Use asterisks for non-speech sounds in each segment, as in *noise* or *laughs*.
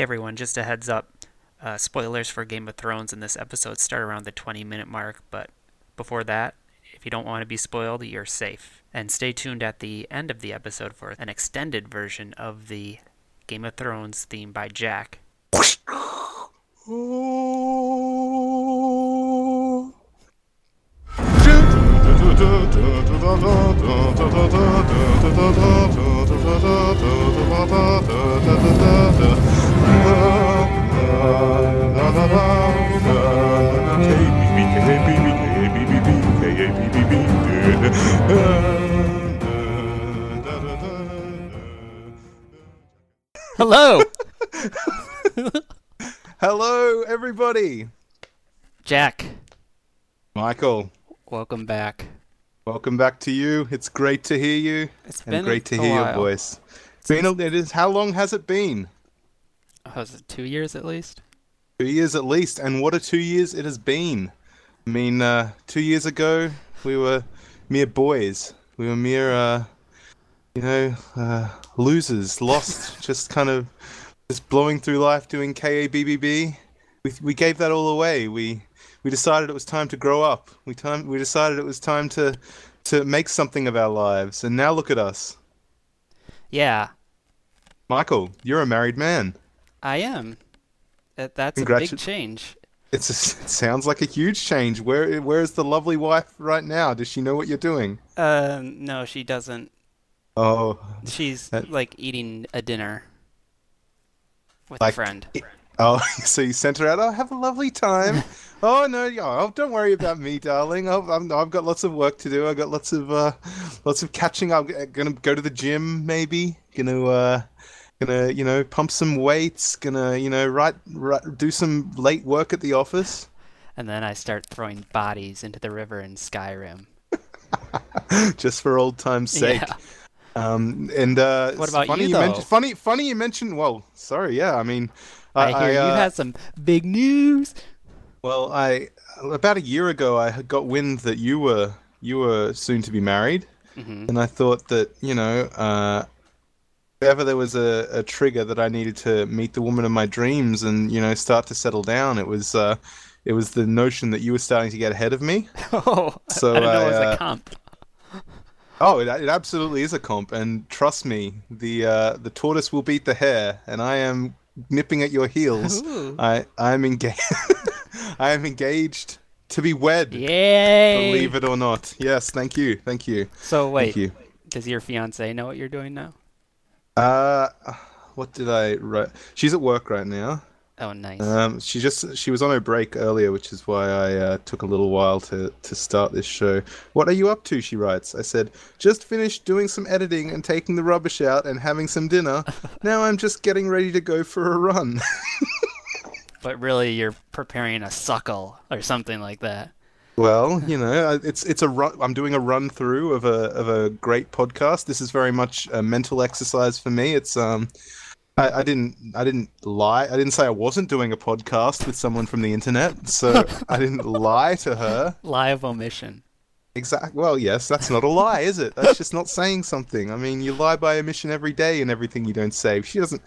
Hey everyone, just a heads up. Uh, spoilers for Game of Thrones in this episode start around the 20 minute mark, but before that, if you don't want to be spoiled, you're safe. And stay tuned at the end of the episode for an extended version of the Game of Thrones theme by Jack. *laughs* Hello, Hello, everybody. Jack. Michael, Welcome back. welcome back to you. It's great to hear you It's and been great to hear your voice. It's been a, it is. How long has it been? Was it two years at least? Two years at least. And what a two years it has been. I mean, uh, two years ago we were mere boys. We were mere, uh, you know, uh, losers, lost, *laughs* just kind of just blowing through life doing KABBB. We we gave that all away. We we decided it was time to grow up. We time we decided it was time to to make something of our lives. And now look at us. Yeah, Michael, you're a married man. I am. That, that's a big change. It's a, *laughs* it sounds like a huge change. Where where is the lovely wife right now? Does she know what you're doing? Uh, no, she doesn't. Oh, She's That- like eating a dinner with Like- a friend. oh, *laughs* so you sent her out. Oh, have a lovely time. *laughs* oh no, oh, don't worry about me, darling. I've, I'm, I've got lots of work to do. I've got lots of uh, lots of catching. I'm gonna go to the gym, maybe. Gonna uh, gonna you know pump some weights. Gonna you know write, write do some late work at the office. And then I start throwing bodies into the river in Skyrim. *laughs* just for old time's sake. Yeah. Um, and uh, What about funny you, though? mentioned, funny, funny you mentioned. Well, sorry, yeah. I mean, I, hear you uh, had some big news. Well, I about a year ago I had got wind that you were you were soon to be married, hmm and I thought that you know, uh, ever there was a, a trigger that I needed to meet the woman of my dreams and you know start to settle down, it was uh, it was the notion that you were starting to get ahead of me. *laughs* Oh, So I I, it was uh, a comp. Oh, it, it absolutely is a comp, and trust me, the uh, the tortoise will beat the hare, and I am nipping at your heels. Ooh. I I am engaged. *laughs* I am engaged to be wed. Yay! Believe it or not. Yes, thank you, thank you, So wait, you. does your fiance know what you're doing now? Uh, what did I write? She's at work right now. Oh, nice. Um, she just she was on her break earlier, which is why I uh, took a little while to to start this show. What are you up to? She writes. I said, just finished doing some editing and taking the rubbish out and having some dinner. *laughs* now I'm just getting ready to go for a run. *laughs* but really, you're preparing a suckle or something like that. Well, you know, it's it's a run. I'm doing a run through of a of a great podcast. This is very much a mental exercise for me. It's um, I, I didn't I didn't lie. I didn't say I wasn't doing a podcast with someone from the internet. So I didn't *laughs* lie to her. Lie of omission. Exact. Well, yes, that's not a lie, is it? That's just not saying something. I mean, you lie by omission every day and everything you don't say. She doesn't.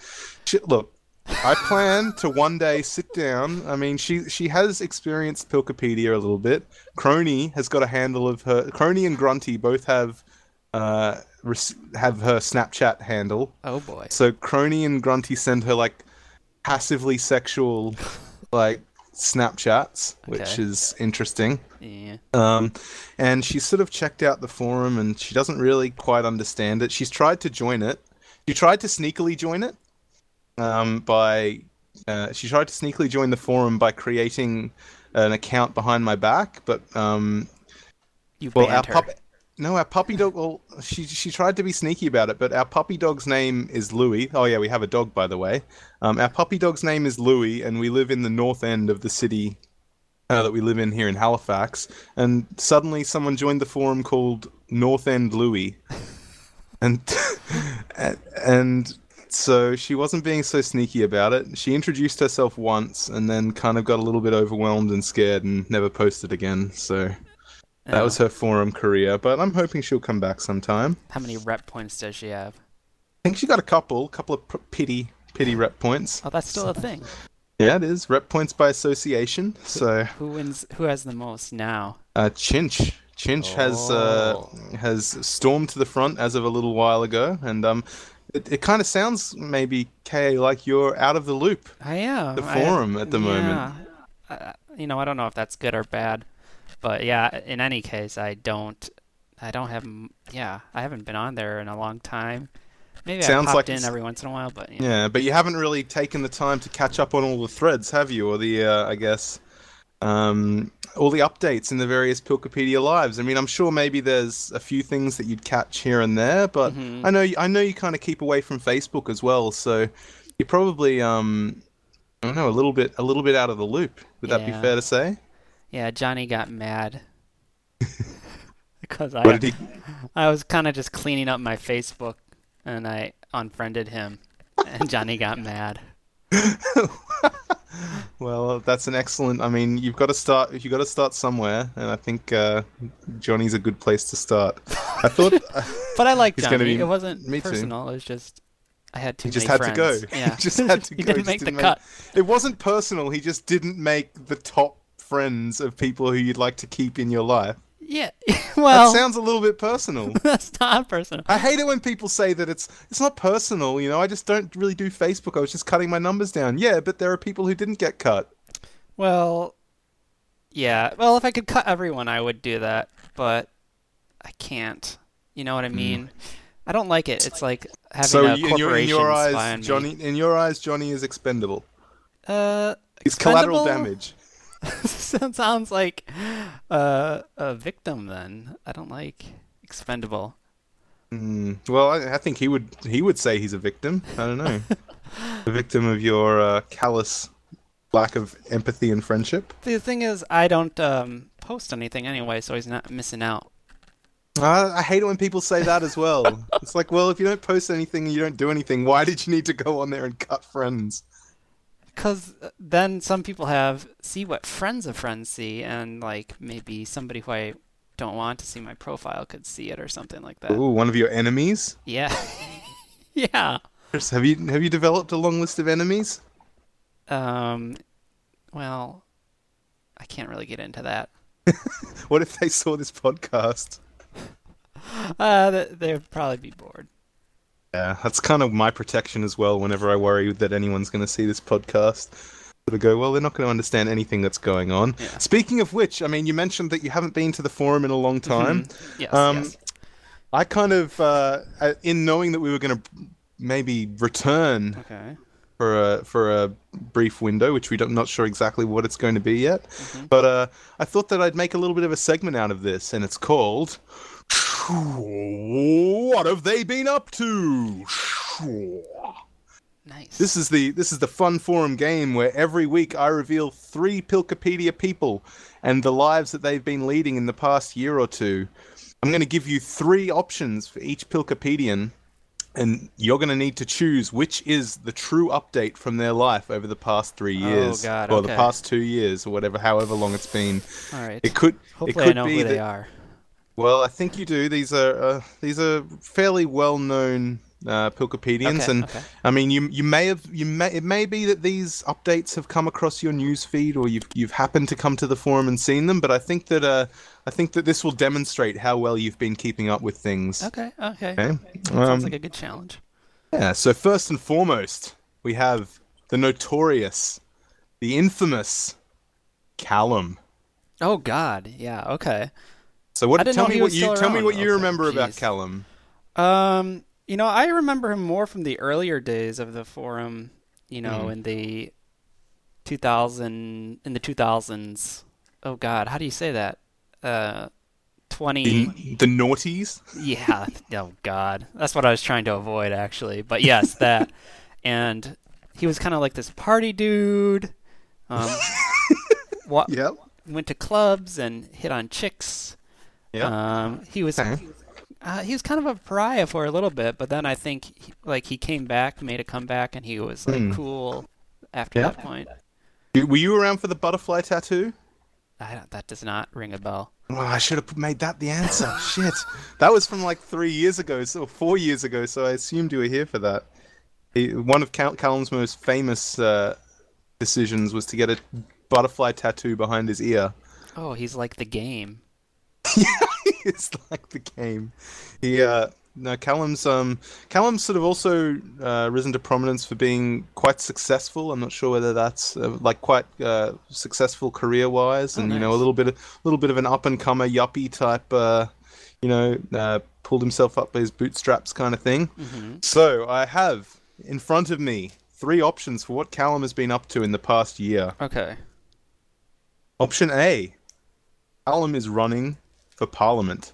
She, look, I plan to one day sit down. I mean, she she has experienced Pilkipedia a little bit. Crony has got a handle of her. Crony and Grunty both have uh res- have her Snapchat handle. Oh boy. So Crony and Grunty send her like passively sexual like Snapchats, which is interesting. Yeah. Um, and she's sort of checked out the forum and she doesn't really quite understand it. She's tried to join it. She tried to sneakily join it um, by. Uh, she tried to sneakily join the forum by creating an account behind my back, but um, You well, our her. pup. No, our puppy dog. Well, she she tried to be sneaky about it, but our puppy dog's name is Louis. Oh yeah, we have a dog by the way. Um, our puppy dog's name is Louis, and we live in the north end of the city uh, that we live in here in Halifax. And suddenly, someone joined the forum called North End Louis, *laughs* and and so she wasn't being so sneaky about it. She introduced herself once, and then kind of got a little bit overwhelmed and scared, and never posted again. So. That Oh. was her forum career, but I'm hoping she'll come back sometime. How many rep points does she have? I think she got a couple, a couple of p- pity, pity rep points. Oh, that's still a thing. Yeah, it is rep points by association. So Who wins? Who has the most now? uh, Chinch, Chinch has uh, Oh. has stormed to the front as of a little while ago, and um, it, it kind of sounds maybe Ka like you're out of the loop. I am. The I- forum at the moment. yeah. Uh, you know, I don't know if that's good or bad, but yeah. In any case, I don't. I don't have. Yeah, I haven't been on there in a long time. Maybe Sounds I popped like in every once in a while, but you know. Yeah, but you haven't really taken the time to catch up on all the threads, have you? Or the, uh, I guess, um, all the updates in the various Pilkipedia lives. I mean, I'm sure maybe there's a few things that you'd catch here and there, but Mhm. I know I know you kind of keep away from Facebook as well, so you're probably, um, I don't know, a little bit a little bit out of the loop. Would that be fair to say? Yeah, Johnny got mad *laughs* because I he? *laughs* I was kind of just cleaning up my Facebook and I unfriended him, and Johnny got mad. *laughs* Well, that's an excellent. I mean, you've got to start. If you got to start somewhere, and I think uh, Johnny's a good place to start. I thought. *laughs* *laughs* But I like Johnny. be- It wasn't me too. personal. It was just I had too He just had to go. *laughs* Yeah, He just had to go. he didn't He make just the didn't cut. It wasn't personal. He just didn't make the top friends of people who you'd like to keep in your life. Yeah. *laughs* well, that sounds a little bit personal. *laughs* that's not personal. I hate it when people say that it's it's not personal. You know, I just don't really do Facebook. I was just cutting my numbers down. Yeah, but there are people who didn't get cut. Well, yeah. Well, if I could cut everyone, I would do that, but I can't. You know what I mean? I don't like it. It's like having Hmm. so a you- in your, in your eyes, me. Johnny, in your eyes, Johnny is expendable. Uh, He's collateral damage. *laughs* sounds like uh, a victim. Then I don't like expendable. Mm, well, I, I think he would he would say he's a victim. I don't know, *laughs* a victim of your uh, callous lack of empathy and friendship. The thing is, I don't um, post anything anyway, so he's not missing out. Uh, I hate it when people say that as well. *laughs* it's like, well, if you don't post anything and you don't do anything, why did you need to go on there and cut friends? Because then some people have see what friends of friends see, and like maybe somebody who I don't want to see my profile could see it or something like that. Ooh, one of your enemies. Yeah, *laughs* yeah. Have you have you developed a long list of enemies? Um, well, I can't really get into that. *laughs* What if they saw this podcast? *laughs* Uh, they'd probably be bored. Yeah, that's kind of my protection as well. Whenever I worry that anyone's going to see this podcast, sort of go, well, they're not going to understand anything that's going on. Yeah. Speaking of which, I mean, you mentioned that you haven't been to the forum in a long time. Mhm. Yes, Um, yes. I kind of, uh, uh, in knowing that we were going to maybe return Okay. for a for a brief window, which we don't not sure exactly what it's going to be yet. Mm-hmm. But uh, I thought that I'd make a little bit of a segment out of this, and it's called "What have they been up to?" Nice. This is the this is the fun forum game where every week I reveal three Pilkipedia people and the lives that they've been leading in the past year or two. I'm going to give you three options for each Pilkipedian, and you're going to need to choose which is the true update from their life over the past three oh, years, God, or the past two years, or whatever, however long it's been. All right. It could Hopefully, it could I know be who that, they are. Well, I think you do. These are uh, these are fairly well-known uh, Pilkipedians, Okay, and okay. I mean, you you may have you may it may be that these updates have come across your news feed, or you've you've happened to come to the forum and seen them. But I think that uh, I think that this will demonstrate how well you've been keeping up with things. Okay. Okay. Okay. Sounds Um, like a good challenge. yeah. So first and foremost, we have the notorious, the infamous Callum. Oh God. Yeah. Okay. So what? Tell me what you still tell me what you Okay, remember about jeez. Callum. Um, you know, I remember him more from the earlier days of the forum. You know, Mhm. in the 2000 in the 2000s. Oh God, how do you say that? Uh, 20. The, the naughties. Yeah. *laughs* Oh God, that's what I was trying to avoid actually. But yes, that. *laughs* and he was kind of like this party dude. Um, *laughs* wa- Yep. went to clubs and hit on chicks. Yeah. Um, he was Okay. uh, he was kind of a pariah for a little bit, but then I think he, like he came back, made a comeback, and he was like Hmm. cool after Yeah. that point. Were you around for the butterfly tattoo? I, don't- that does not ring a bell. Oh, I should have made that the answer. *laughs* Shit. That was from like three years ago, so four years ago, so I assumed you were here for that. He, one of Cal- Callum's most famous uh, decisions was to get a butterfly tattoo behind his ear. Oh, he's like the game. *laughs* it's like the game. He uh no Callum's um Callum's sort of also uh, risen to prominence for being quite successful. I'm not sure whether that's uh, like quite uh, successful career wise, and you know a little bit of little bit of an up and comer yuppie type. Uh, you know, uh, pulled himself up by his bootstraps kind of thing. hmm So I have in front of me three options for what Callum has been up to in the past year. Okay. Option A: Callum is running for Parliament.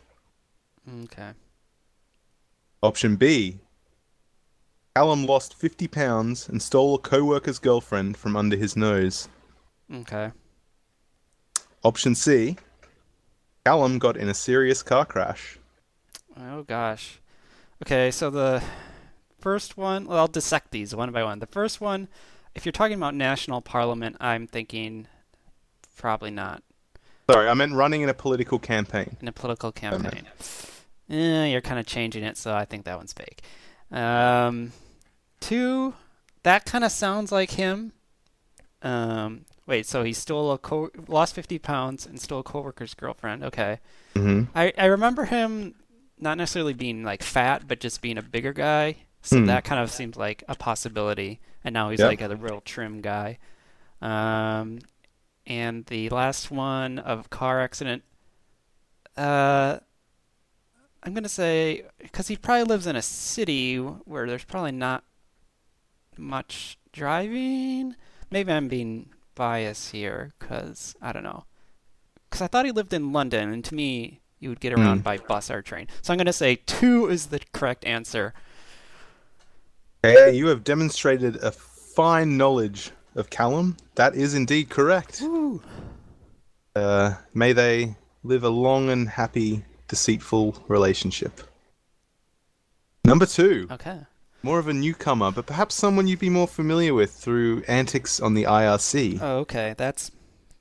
Okay. Option B. Callum lost 50 pounds and stole a co-worker's girlfriend from under his nose. Okay. Option C. Callum got in a serious car crash. Oh gosh. Okay, so the first one, well, I'll dissect these one by one. The first one, if you're talking about national parliament, I'm thinking probably not Sorry, I meant running in a political campaign. in a political campaign. Eh, you're kind of changing it, so I think that one's fake. Um, two, that kind of sounds like him. Um, wait, so he stole a co- lost 50 pounds and stole a coworker's girlfriend. Okay. Mm-hmm. I, I remember him not necessarily being like fat, but just being a bigger guy. So Hmm. that kind of seemed like a possibility. And now he's Yep. like a real trim guy. Um, and the last one of car accident. Uh, I'm gonna say because he probably lives in a city where there's probably not much driving. Maybe I'm being biased here because I don't know. Because I thought he lived in London, and to me, you would get around Hmm. by bus or train. So I'm going to say two is the correct answer. Okay, you have demonstrated a fine knowledge of Callum. That is indeed correct. Uh, may they live a long and happy, deceitful relationship. Number two. Okay. More of a newcomer, but perhaps someone you'd be more familiar with through antics on the IRC. Oh, okay. That's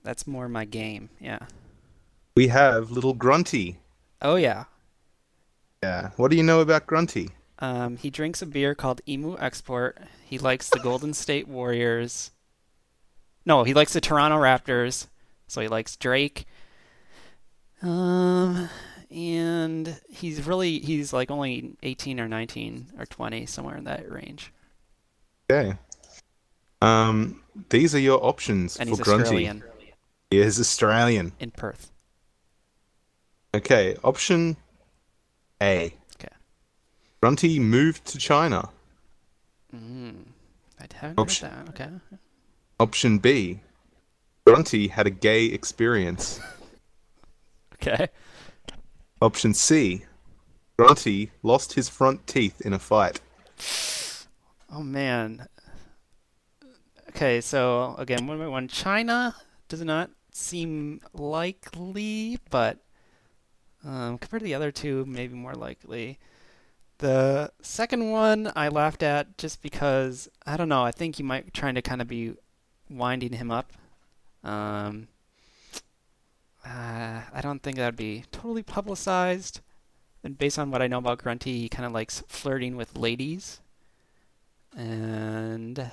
that's more my game. Yeah. We have little Grunty. Oh yeah. Yeah. What do you know about Grunty? Um, he drinks a beer called Emu Export. He likes the Golden State Warriors. No, he likes the Toronto Raptors. So he likes Drake. Um, and he's really he's like only 18 or 19 or 20 somewhere in that range. Okay. Um, these are your options And for he's Grunty. Australian He is Australian. in Perth. Okay. Option A. Okay. Grunty moved to China. Mm. I haven't Option- heard that. Okay. Option B. Grunty had a gay experience. Okay. Option C. Grunty lost his front teeth in a fight. Oh man. Okay, so again, one by one. China does not seem likely, but um, compared to the other two, maybe more likely. The second one I laughed at just because I don't know. I think you might be trying to kind of be winding him up. Um, uh, I don't think that would be totally publicized. And based on what I know about Grunty, he kind of likes flirting with ladies and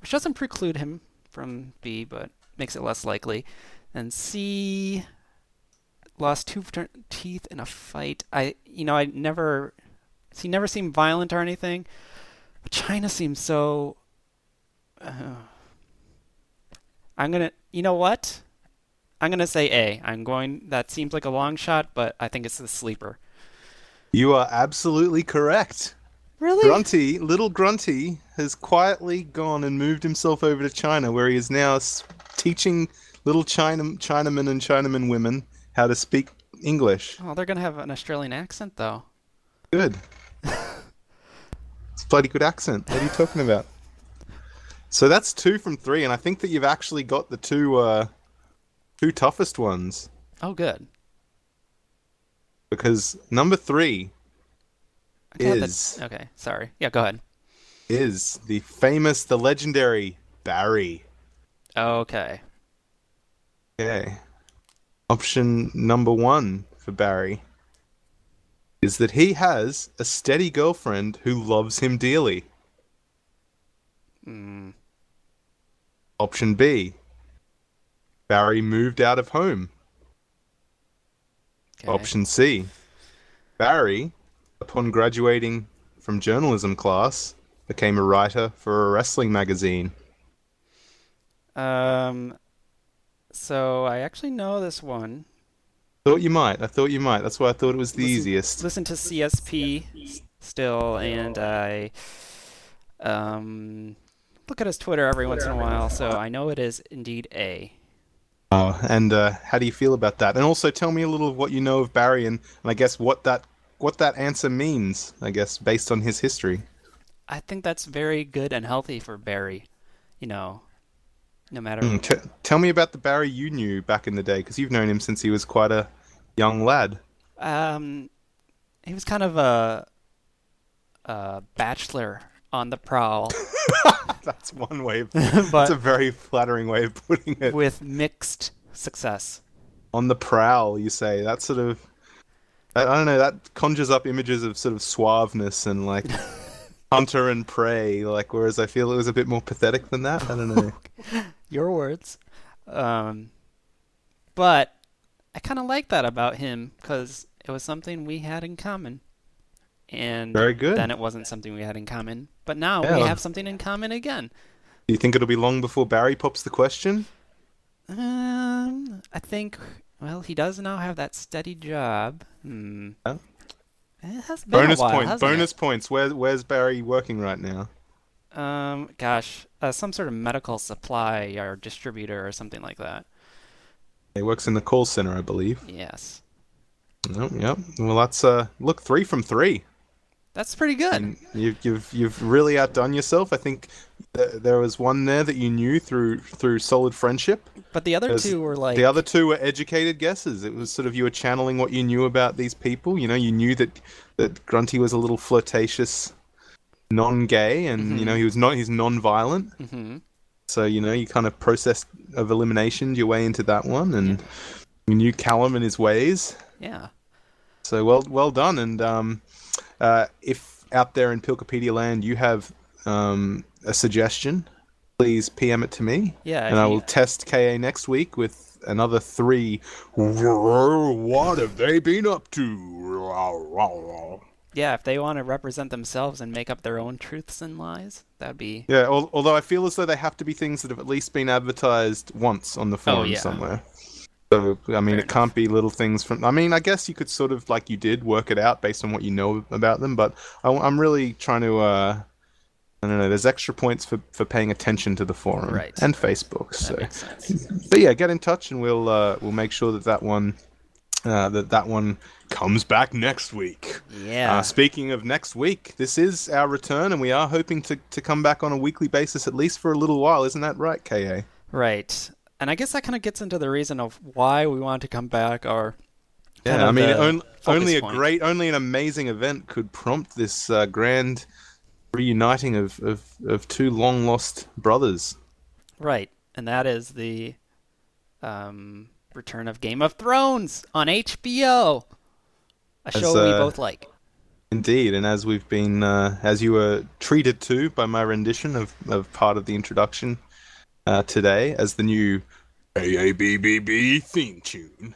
which doesn't preclude him from B, but makes it less likely. And C lost two teeth in a fight. I, you know, I never, he never seemed violent or anything. But China seems so. Uh, I'm gonna, you know what? I'm gonna say A. I'm going. That seems like a long shot, but I think it's the sleeper. You are absolutely correct. Really? Grunty, little Grunty, has quietly gone and moved himself over to China, where he is now teaching little China Chinamen and Chinaman women how to speak English. Oh, they're gonna have an Australian accent though. Good. *laughs* it's a bloody good accent. What are you talking about? So that's two from three, and I think that you've actually got the two uh, two toughest ones Oh, good. because number three I got that- is Okay, sorry. Yeah, go ahead. is the famous, the legendary Barry. Okay. Okay. Option number one for Barry. is that he has a steady girlfriend who loves him dearly. Mm, Option B. Barry moved out of home. okay. Option C. Barry, upon graduating from journalism class, became a writer for a wrestling magazine. Um, so I actually know this one. Thought you might. I thought you might. That's why I thought it was the Listen- easiest. Listen to CSP still, and I um look at his Twitter every once in a while. So I know it is indeed A. Oh, and uh, how do you feel about that? And also tell me a little of what you know of Barry and, and I guess what that what that answer means. I guess based on his history. I think that's very good and healthy for Barry. You know, no matter. Mm, t- tell me about the Barry you knew back in the day, because you've known him since he was quite a young lad. Um, he was kind of a, a bachelor on the prowl, *laughs* That's one way. *laughs* That's a very flattering way of putting it. with mixed success. On the prowl, you say. That sort of. I, I don't know. That conjures up images of sort of suaveness and like *laughs* hunter and prey. Like, whereas I feel it was a bit more pathetic than that. I don't know. Your words. Um, but I kind of like that about him because it was something we had in common. And Very good. then it wasn't something we had in common. But now Yeah. we have something in common again. Do you think it'll be long before Barry pops the question? Um, I think. Well, he does now have that steady job. Hmm. Yeah. It has been bonus a while, points. Bonus points. Where where's Barry working right now? Um, gosh, uh, some sort of medical supply or distributor or something like that. He works in the call center, I believe. Yes, Yep, yep. Well, that's uh, look three from three, that's pretty good. and you've you've you've really outdone yourself. I think th- there was one there that you knew through through solid friendship. but the other there's- two were like The other two were educated guesses. It was sort of you were channeling what you knew about these people. You know, you knew that that Grunty was a little flirtatious, non-gay, and you know he was not he's non-violent. hmm So you know you kind of process of elimination your way into that one, and you knew Callum and his ways. Yeah. So well, well done. And um, uh, if out there in Pilkipedia land you have um, a suggestion, please PM it to me, Yeah. and I will test KA next week with another three. What have they been up to? Yeah, if they want to represent themselves and make up their own truths and lies, that'd be. Yeah, al- although I feel as though they have to be things that have at least been advertised once on the forum Oh, yeah. somewhere. So I mean, Fair it can't be little things from. I mean, I guess you could sort of like you did work it out based on what you know about them, but I, am really trying to. Uh, I don't know. There's extra points for for paying attention to the forum Right. and Facebook. That So, but yeah, get in touch and we'll uh, we'll make sure that that one uh, that that one comes back next week. Yeah. Uh, speaking of next week, this is our return, and we are hoping to, to come back on a weekly basis at least for a little while. Isn't that right, KA? right. And I guess that kind of gets into the reason of why we want to come back or. Yeah, I mean, on, only a point. great, only an amazing event could prompt this uh, grand reuniting of, of, of two long lost brothers. Right. And that is the um, return of Game of Thrones on HBO. A As, show we uh, both like. Indeed, and as we've been, uh, as you were treated to by my rendition of, of part of the introduction uh, today, as the new KABBB theme tune,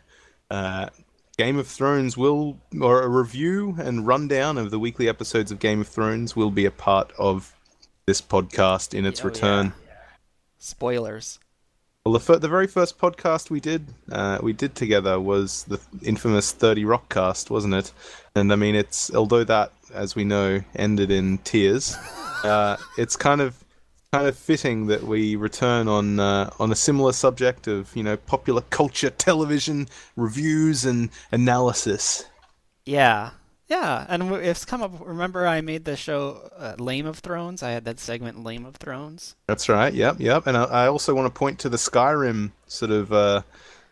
uh, Game of Thrones will, or a review and rundown of the weekly episodes of Game of Thrones will be a part of this podcast in its Oh, return. yeah. Spoilers. Well, the, fir- the very first podcast we did, uh, we did together was the infamous Thirty Rock cast, wasn't it? And I mean, it's although that, as we know, ended in tears. *laughs* Uh, it's kind of kind of fitting that we return on uh, on a similar subject of you know popular culture, television reviews and analysis. Yeah. Yeah. And it's come up. Remember, I made the show uh, Lame of Thrones? I had that segment Lame of Thrones. That's right. Yep, yep. And I, I also want to point to the Skyrim sort of uh,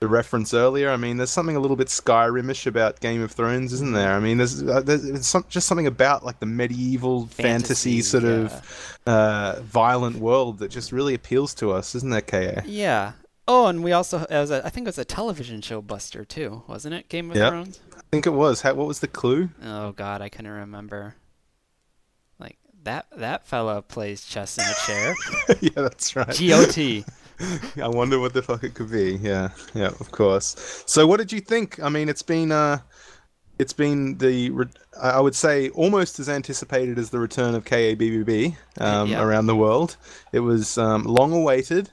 the reference earlier. I mean, there's something a little bit Skyrimish about Game of Thrones, isn't there? I mean, there's, uh, there's some, just something about like the medieval fantasy, Fantasy, sort yeah. of uh, violent world that just really appeals to us, isn't there, Ka? Yeah. Oh, and we also, it was a, I think it was a television show Buster, too, wasn't it? Game of Yep. Thrones? I think it was. How, what was the clue? Oh God, I couldn't remember. Like that that fella plays chess in a chair. *laughs* yeah, that's right. GOT. *laughs* I wonder what the fuck it could be. Yeah, yeah, of course. So, what did you think? I mean, it's been uh, it's been the re- I would say almost as anticipated as the return of KABBB um, Yeah. around the world. It was um, long awaited.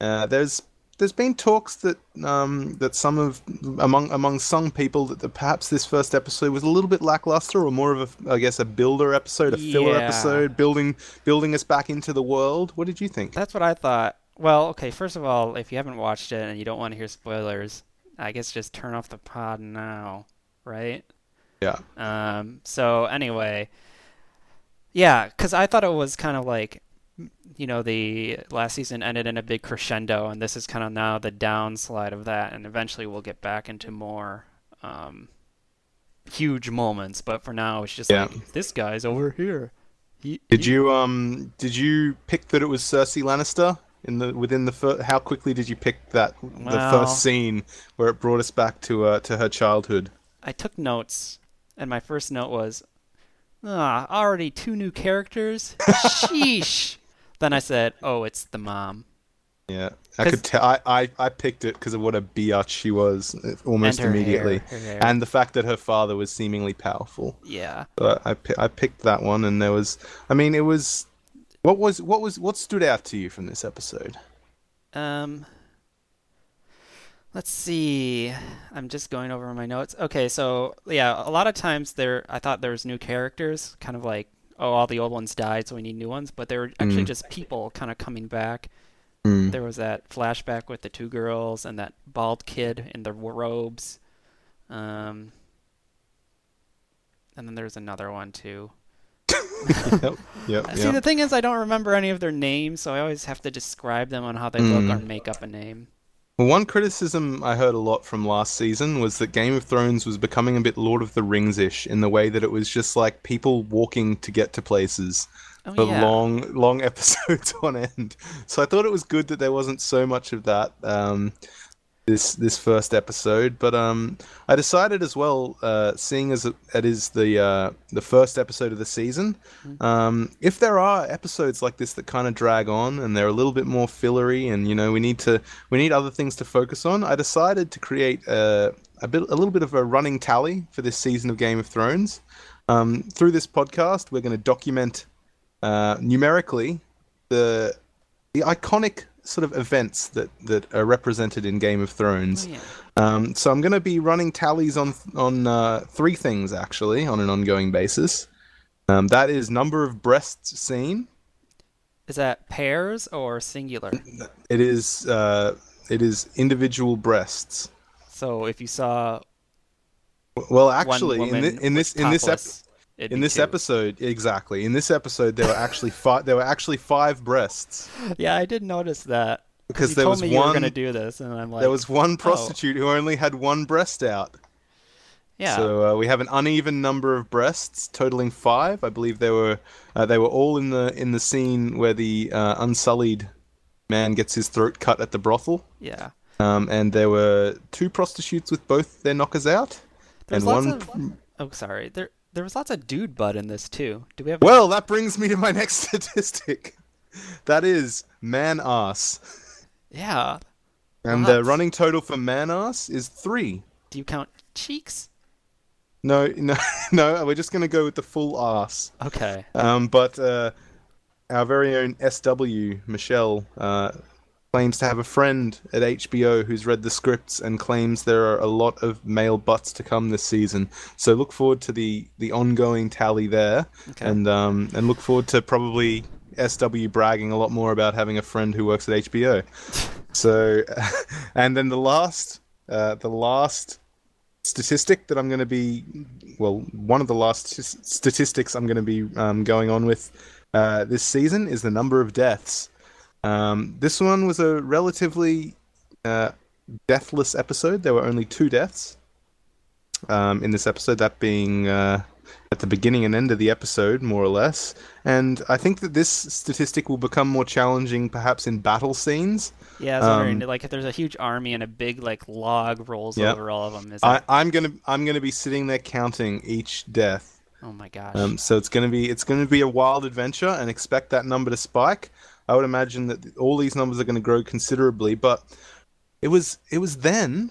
Uh, there's there's been talks that um, that some of among among some people that the, perhaps this first episode was a little bit lackluster or more of a I guess a builder episode, a filler Yeah. episode, building building us back into the world. What did you think? That's what I thought. Well, okay, first of all, if you haven't watched it and you don't want to hear spoilers, I guess just turn off the pod now, right? Yeah. Um, so anyway, yeah, because I thought it was kind of like, you know, the last season ended in a big crescendo, and this is kind of now the downslide of that, and eventually we'll get back into more um, huge moments. But for now, it's just Yeah. like this guy's over here. He, Did he- you um did you pick that it was Cersei Lannister in the within the fir- how quickly did you pick that the Well- first scene where it brought us back to uh, to her childhood? I took notes, and my first note was, ah, already two new characters. Sheesh. *laughs* then I said, oh, it's the mom. Yeah, I could tell. I, I I picked it because of what a biatch she was uh, almost And immediately, hair, hair. and the fact that her father was seemingly powerful. Yeah. So I I picked that one, and there was. I mean, it was. What was what was what stood out to you from this episode? Um, let's see. I'm just going over my notes. Okay, so yeah, a lot of times there, I thought there was new characters, kind of like, oh, all the old ones died, so we need new ones. But they were actually Mm. just people kind of coming back. Mm. There was that flashback with the two girls and that bald kid in the robes. Um, and then there's another one too. Yep, *laughs* yep, See, yep. the thing is, I don't remember any of their names, so I always have to describe them on how they look or Mm. make up a name. Well, one criticism I heard a lot from last season was that Game of Thrones was becoming a bit Lord of the Rings ish in the way that it was just like people walking to get to places Oh, for yeah. long, long *laughs* episodes on end. So I thought it was good that there wasn't so much of that um, this this first episode. But um, I decided as well, uh, seeing as it, it is the uh, the first episode of the season, um, if there are episodes like this that kind of drag on and they're a little bit more fillery, and you know we need to we need other things to focus on, I decided to create a, a bit a little bit of a running tally for this season of Game of Thrones. Um, through this podcast, we're going to document uh, numerically the the iconic sort of events that that are represented in Game of Thrones. Oh, yeah. Um, so I'm going to be running tallies on on uh, three things actually on an ongoing basis. Um, that is number of breasts seen. Is that pairs or singular? It is uh, it is individual breasts. So if you saw Well, actually, in, thi- in this in this ep- topless, it'd in this two. episode exactly in this episode there were actually five there were actually five breasts Yeah, I did notice that. because you there was me you were one gonna do this, and I'm like, there was one prostitute who only had one breast out. yeah, So uh, we have an uneven number of breasts, totaling five. I believe they were uh, they were all in the in the scene where the uh, unsullied man gets his throat cut at the brothel. yeah. Um, and there were two prostitutes with both their knockers out, There's and lots one. of oh, sorry. There there was lots of dude butt in this too. Do we have? Well, that brings me to my *laughs* next statistic. That is man ass, yeah. and the running total for man ass is three. Do you count cheeks? No, no, *laughs* no. We're just gonna go with the full ass. Okay. Um, but uh, our very own SW Michelle uh, claims to have a friend at HBO who's read the scripts and claims there are a lot of male butts to come this season. So look forward to the the ongoing tally there, Okay. and um, and look forward to probably SW bragging a lot more about having a friend who works at HBO. *laughs* so, *laughs* and then the last uh, the last statistic that I'm going to be, well, one of the last st- statistics I'm going to be um, going on with uh, this season is the number of deaths. Um, this one was a relatively uh, deathless episode. There were only two deaths um, in this episode, that being uh, at the beginning and end of the episode, more or less. And I think that this statistic will become more challenging, perhaps in battle scenes. Yeah, I was um, like if there's a huge army and a big like log rolls yep. over all of them. Is that... I, am gonna I'm gonna be sitting there counting each death. Oh my gosh. Um, so it's gonna be it's gonna be a wild adventure, and expect that number to spike. I would imagine that all these numbers are going to grow considerably, but it was it was then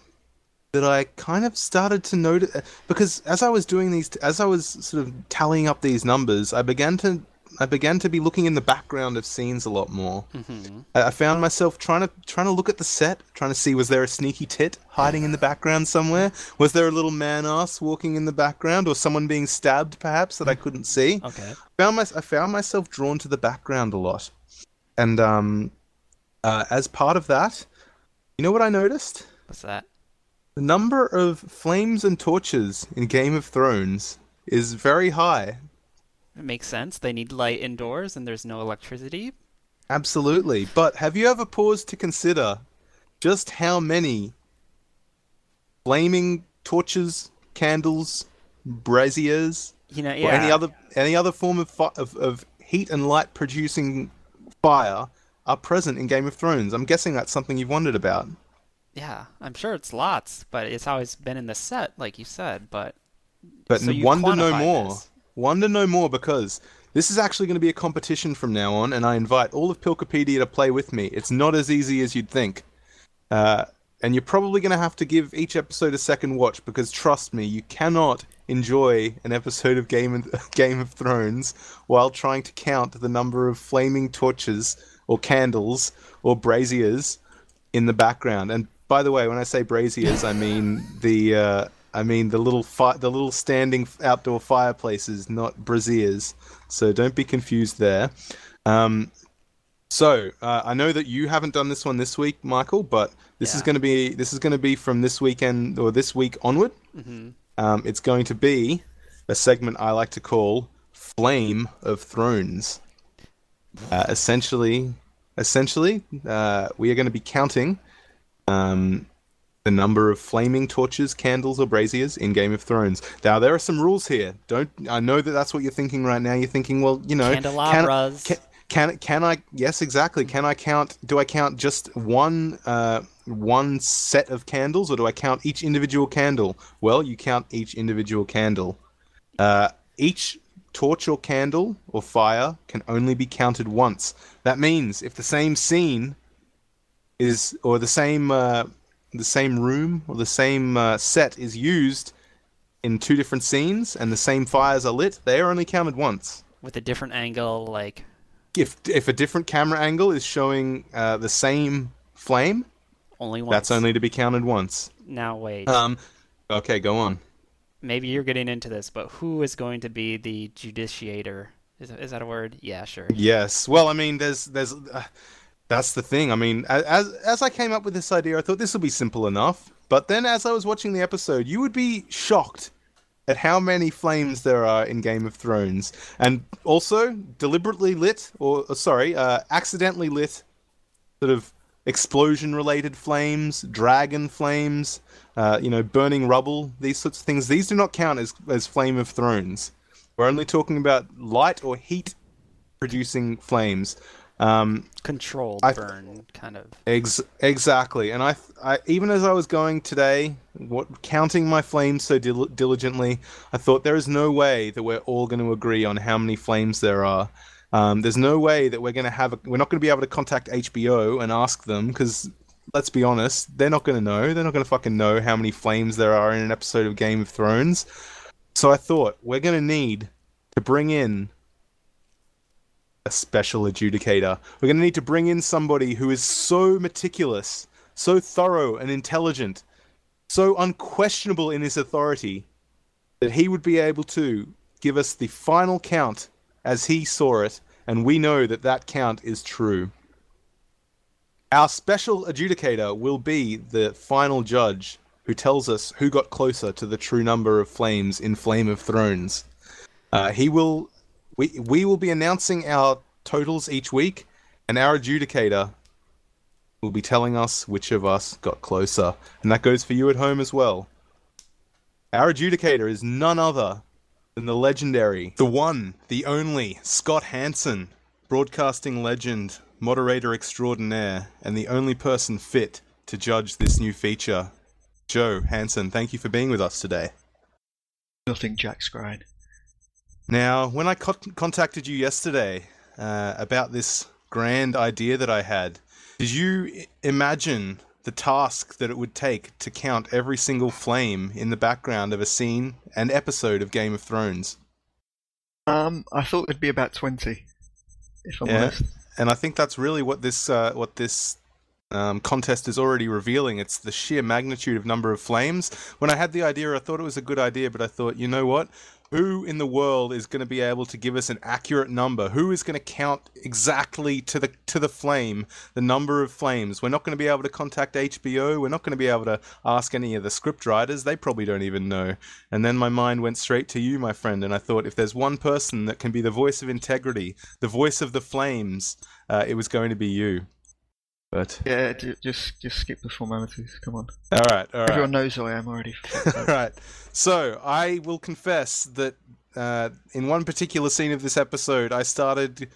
that I kind of started to notice because as I was doing these, as I was sort of tallying up these numbers, I began to I began to be looking in the background of scenes a lot more. Mm-hmm. I, found myself trying to trying to look at the set, trying to see was there a sneaky tit hiding in the background somewhere? Was there a little man ass walking in the background, or someone being stabbed perhaps that I couldn't see? Okay. Found my, I found myself drawn to the background a lot, and um, uh, as part of that, you know what I noticed? What's that? The number of flames and torches in Game of Thrones is very high. It makes sense. They need light indoors and there's no electricity. Absolutely. But have you ever paused to consider just how many flaming torches, candles, braziers, you know, yeah. or any other any other form of, of of heat and light producing fire are present in Game of Thrones? I'm guessing that's something you've wondered about. Yeah, I'm sure it's lots, but it's always been in the set, like you said. But but so wonder no more. This. Wonder no more because this is actually going to be a competition from now on, and I invite all of Pilkipedia to play with me. It's not as easy as you'd think. Uh, and you're probably going to have to give each episode a second watch because trust me, you cannot enjoy an episode of Game of, *laughs* Game of Thrones while trying to count the number of flaming torches or candles or braziers in the background. And by the way, when I say braziers, I mean the uh, I mean the little fi- the little standing outdoor fireplaces, not braziers. So don't be confused there. Um, so uh, I know that you haven't done this one this week, Michael, but this yeah. is going to be this is going to be from this weekend or this week onward. Mm-hmm. Um, it's going to be a segment I like to call "Flame of Thrones." Uh, essentially, essentially, uh, we are going to be counting um, the number of flaming torches, candles, or braziers in Game of Thrones. Now there are some rules here. Don't I know that that's what you're thinking right now? You're thinking, well, you know, candelabras. Can, can, can can I? Yes, exactly. Can I count? Do I count just one uh, one set of candles, or do I count each individual candle? Well, you count each individual candle. Uh, each torch or candle or fire can only be counted once. That means if the same scene is or the same uh, the same room or the same uh, set is used in two different scenes and the same fires are lit, they are only counted once. With a different angle, like if if a different camera angle is showing uh, the same flame, only once. That's only to be counted once. Now wait. Um. Okay, go on. Maybe you're getting into this, but who is going to be the judiciator? Is, is that a word? Yeah, sure. Yes. Well, I mean, there's there's uh, that's the thing. I mean, as as I came up with this idea, I thought this would be simple enough. But then, as I was watching the episode, you would be shocked at how many flames there are in Game of Thrones, and also deliberately lit, or, or sorry, uh, accidentally lit, sort of explosion-related flames, dragon flames, uh, you know, burning rubble, these sorts of things. These do not count as as Flame of Thrones. We're only talking about light or heat producing flames. Um, Controlled I, burn, kind of. Ex- exactly, and I, I, even as I was going today, what counting my flames so dil- diligently, I thought there is no way that we're all going to agree on how many flames there are. Um, there's no way that we're going to have. A, we're not going to be able to contact HBO and ask them because let's be honest, they're not going to know. They're not going to fucking know how many flames there are in an episode of Game of Thrones. So I thought we're going to need to bring in a special adjudicator. We're going to need to bring in somebody who is so meticulous, so thorough and intelligent, so unquestionable in his authority that he would be able to give us the final count as he saw it, and we know that that count is true. Our special adjudicator will be the final judge who tells us who got closer to the true number of flames in Flame of Thrones. Uh, he will we we will be announcing our totals each week, and our adjudicator will be telling us which of us got closer, and that goes for you at home as well. Our adjudicator is none other than the legendary, the one, the only, Scott Hansen, broadcasting legend, moderator extraordinaire, and the only person fit to judge this new feature. Joe Hansen, thank you for being with us today. Nothing Jack Scrine. Now, when I co- contacted you yesterday uh, about this grand idea that I had, did you imagine the task that it would take to count every single flame in the background of a scene and episode of Game of Thrones? Um, I thought it'd be about twenty, if I'm Yeah. honest. and I think that's really what this uh, what this um, contest is already revealing. It's the sheer magnitude of number of flames. When I had the idea, I thought it was a good idea, but I thought, you know what? Who in the world is going to be able to give us an accurate number? Who is going to count exactly to the to the flame the number of flames? We're not going to be able to contact HBO. We're not going to be able to ask any of the script writers. They probably don't even know. And then my mind went straight to you, my friend, and I thought if there's one person that can be the voice of integrity, the voice of the flames, uh, it was going to be you. But Yeah, just just skip the formalities. Come on. all right, all right, Everyone knows who I am already. *laughs* all right. So I will confess that uh, in one particular scene of this episode, I started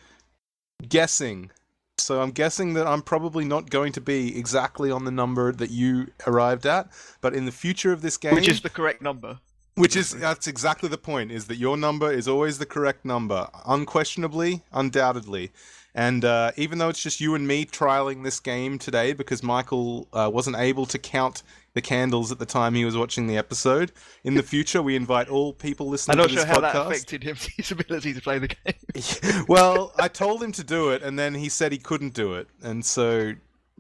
guessing. So I'm guessing that I'm probably not going to be exactly on the number that you arrived at, but in the future of this game, Which is the correct number. Which is that's exactly the point. Is that your number is always the correct number, unquestionably, undoubtedly. And uh, even though it's just you and me trialing this game today, because Michael uh, wasn't able to count the candles at the time he was watching the episode, in the future we invite all people listening. I'm not to sure this how that podcast. affected him, *laughs* his ability to play the game. *laughs* well, I told him to do it, and then he said he couldn't do it, and so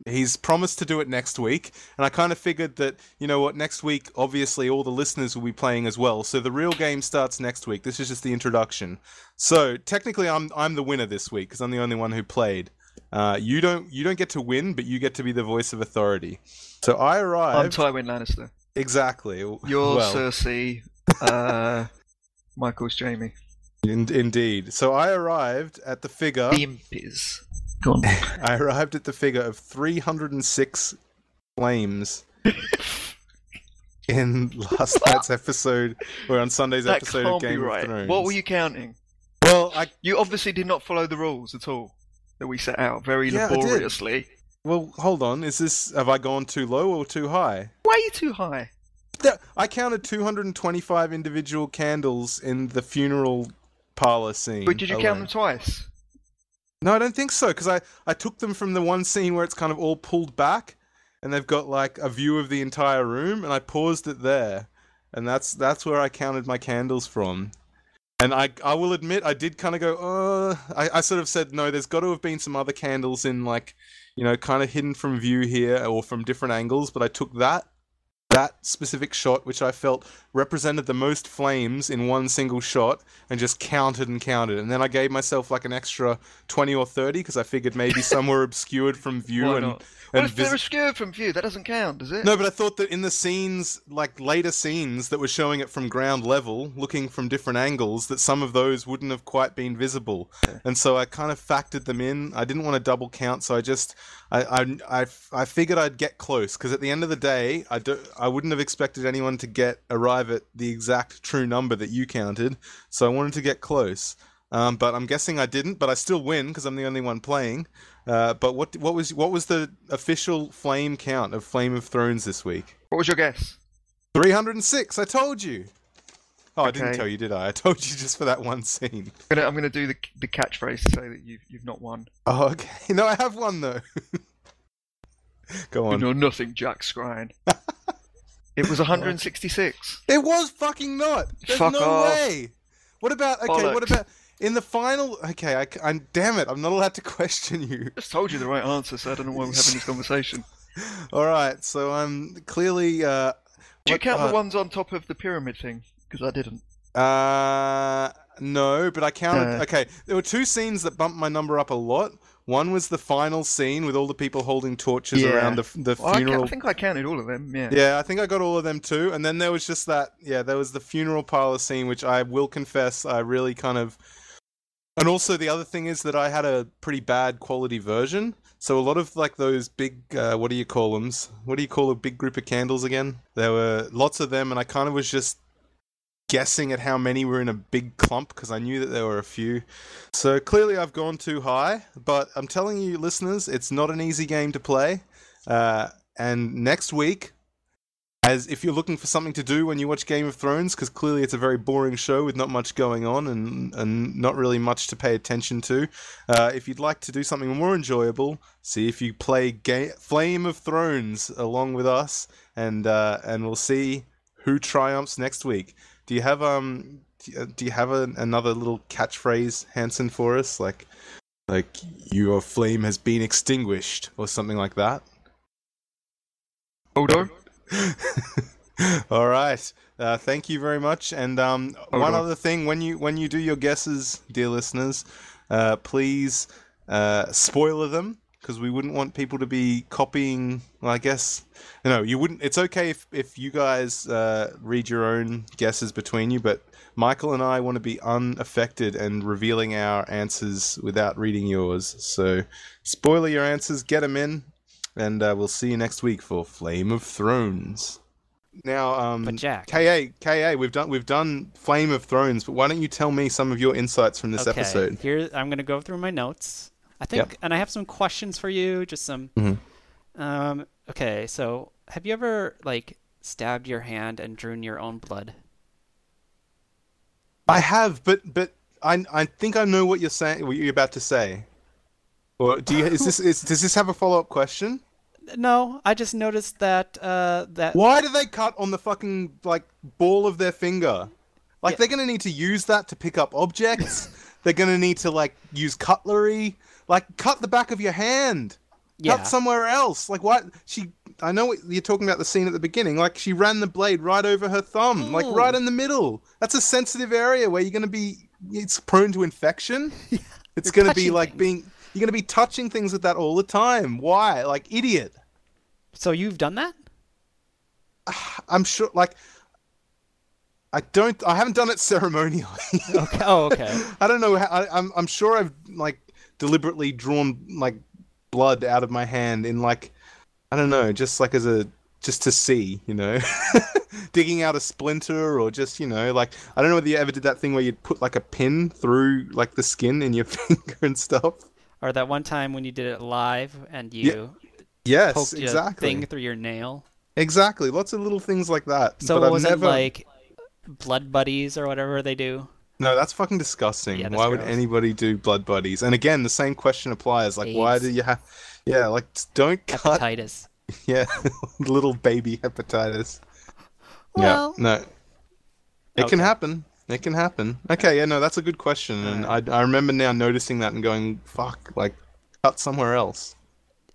he's promised to do it next week. And I kind of figured that you know what, next week, obviously, all the listeners will be playing as well. So the real game starts next week. This is just the introduction. So technically, I'm I'm the winner this week because I'm the only one who played. Uh, you don't you don't get to win, but you get to be the voice of authority. So I arrived. I'm Tywin Lannister. exactly. You're well, Cersei. Uh, Michael's Jaime. in- indeed. So I arrived at the figure. The imp is. Go on. *laughs* I arrived at the figure of 306 flames in last *laughs* night's episode, or on Sunday's that episode can't of Game be right. of Thrones. What were you counting? Well, I You obviously did not follow the rules at all that we set out very Yeah, I did. laboriously. well, hold on. Is this have I gone too low or too high? Why are you too high? Th- I counted 225 individual candles in the funeral parlor scene. Wait, did you oh, count alone. them twice? No, I don't think so because I I took them from the one scene where it's kind of all pulled back, and they've got like a view of the entire room, and I paused it there, and that's that's where I counted my candles from. And I I will admit I did kind of go, uh, I, I sort of said no. There's got to have been some other candles in like, you know, kind of hidden from view here or from different angles, but I took that that specific shot, which I felt represented the most flames in one single shot, and just counted and counted. And then I gave myself like an extra 20 or 30 because I figured maybe some were *laughs* obscured from view Why and, not? Well, if they're vis- obscured from view, that doesn't count, does it? no, but I thought that in the scenes, like later scenes that were showing it from ground level, looking from different angles, that some of those wouldn't have quite been visible. And so I kind of factored them in. I didn't want to double count, so I just, I, I, I, I figured I'd get close because at the end of the day, I do, I wouldn't have expected anyone to get arrive at the exact true number that you counted. So I wanted to get close. Um, but I'm guessing I didn't. But I still win because I'm the only one playing. Uh, but what what was what was the official flame count of Flame of Thrones this week? What was your guess? 306. I told you. Oh, I didn't tell you, did I? I told you just for that one scene. I'm gonna, I'm gonna do the, the catchphrase to say that you've, you've not won. Oh, okay. *laughs* No, I have won though. *laughs* Go You on. know nothing, Jack Scrine. it was *laughs* 166. It was fucking not. There's Fuck no off. way. What about okay? What about in the final? Okay, i'm damn it. I'm not allowed to *laughs* question you. I Just told you the right answer, so I don't know why we're having this conversation. *laughs* All right, so I'm clearly. Uh, Do you what- count uh, the ones on top of the pyramid thing? Because I didn't. Uh, no, but I counted. Uh. okay, there were two scenes that bumped my number up a lot. One was the final scene with all the people holding torches Yeah. around the the Well, I, funeral. I think I counted all of them. Yeah. Yeah, I think I got all of them too. And then there was just that. Yeah, there was the funeral parlor scene, which I will confess I really kind of. And also the other thing is that I had a pretty bad quality version. So a lot of like those big, uh, what do you call them? What do you call a big group of candles again? There were lots of them, and I kind of was just guessing at how many were in a big clump because I knew that there were a few. So clearly I've gone too high, but I'm telling you, listeners, it's not an easy game to play. Uh, and next week, as if you're looking for something to do when you watch Game of Thrones, because clearly it's a very boring show with not much going on and, and not really much to pay attention to. Uh, if you'd like to do something more enjoyable, see if you play Ga- Flame of Thrones along with us, and uh, and we'll see who triumphs next week. Do you have um do you have a, another little catchphrase, Hanson, for us? Like like your flame has been extinguished or something like that? Odo? *laughs* All right. Uh, thank you very much. And um, one on. other thing, when you when you do your guesses, dear listeners, uh, please uh, spoiler them because we wouldn't want people to be copying. Well, I guess no, you wouldn't. It's okay if if you guys uh, read your own guesses between you, but Michael and I want to be unaffected and revealing our answers without reading yours. So spoiler your answers, get them in, and uh, we'll see you next week for Flame of Thrones. Now, um, But Jack. KA, KA, we've done we've done Flame of Thrones, but why don't you tell me some of your insights from this okay, episode? here I'm gonna go through my notes. I think, Yep. and I have some questions for you. Just some. Mhm. Um. Okay. So, have you ever like stabbed your hand and drawn your own blood? I have, but but I I think I know what you're saying. What you're about to say. Or do you? Is this is, does this have a follow up question? No, I just noticed that. Uh. That. Why do they cut on the fucking like ball of their finger? Like Yeah. they're gonna need to use that to pick up objects. *laughs* they're gonna need to like use cutlery. Like cut the back of your hand. Yeah. Cut somewhere else. Like what? She. I know what you're talking about the scene at the beginning. Like she ran the blade right over her thumb, like right in the middle. That's a sensitive area where you're gonna be. It's prone to infection. *laughs* It's You're gonna be like things. being. You're gonna be touching things with that all the time. Why? Like idiot. So you've done that? *sighs* I'm sure. Like. I don't. I haven't done it ceremonially. *laughs* Okay. Oh, okay. *laughs* I don't know. How, I, I'm. I'm sure I've like deliberately drawn like blood out of my hand in like I don't know, just like as a just to see, you know, *laughs* digging out a splinter or just you know like I don't know whether you ever did that thing where you'd put like a pin through like the skin in your finger and stuff. or that one time when you did it live and you Yes, poked a exactly. thing through your nail. Exactly. Lots of little things like that. So but I've was never... it like blood buddies or whatever they do? No, that's fucking disgusting. Yeah, that's why would anybody do blood buddies? And again, the same question applies. Like, why do you have? Yeah, like don't cut Hepatitis. *laughs* Yeah, *laughs* little baby hepatitis. Well- yeah, no, it can happen. It can happen. Okay, yeah, no, that's a good question, and I, I remember now noticing that and going, "Fuck!" Like, cut somewhere else.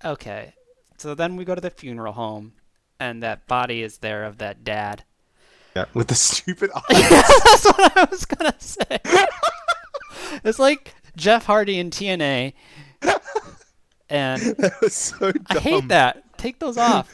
Okay. So then we go to the funeral home, and that body is there of that dad. Yeah, with the *laughs* stupid *laughs* eyes. That's what I was gonna say. *laughs* it's like Jeff Hardy in TNA, and that was so dumb. I hate that. Take those off.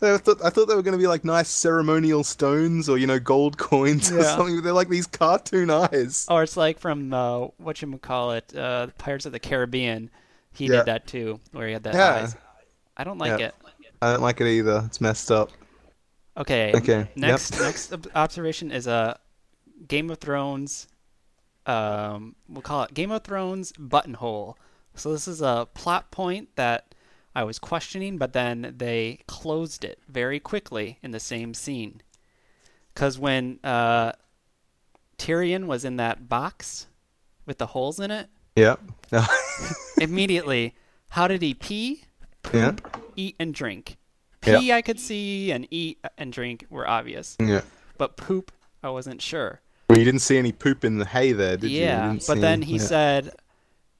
I thought, I thought they were going to be like nice ceremonial stones or you know gold coins or Yeah. something. But they're like these cartoon eyes. Or it's like from uh, what you call it, uh, Pirates of the Caribbean. He Yeah. did that too, where he had that Yeah. eyes. I don't like Yeah. it. I don't like it either. It's messed up. Okay. Okay, yep. Next, next observation is a Game of Thrones. Um, we'll call it Game of Thrones buttonhole. So this is a plot point that I was questioning, but then they closed it very quickly in the same scene. Because when uh, Tyrion was in that box with the holes in it, Yep. *laughs* immediately, how did he pee, yeah. eat, and drink? Yeah. Pee I could see, and eat and drink were obvious, Yeah. but poop I wasn't sure. Well, you didn't see any poop in the hay there, did you? you? yeah, but then he yeah. said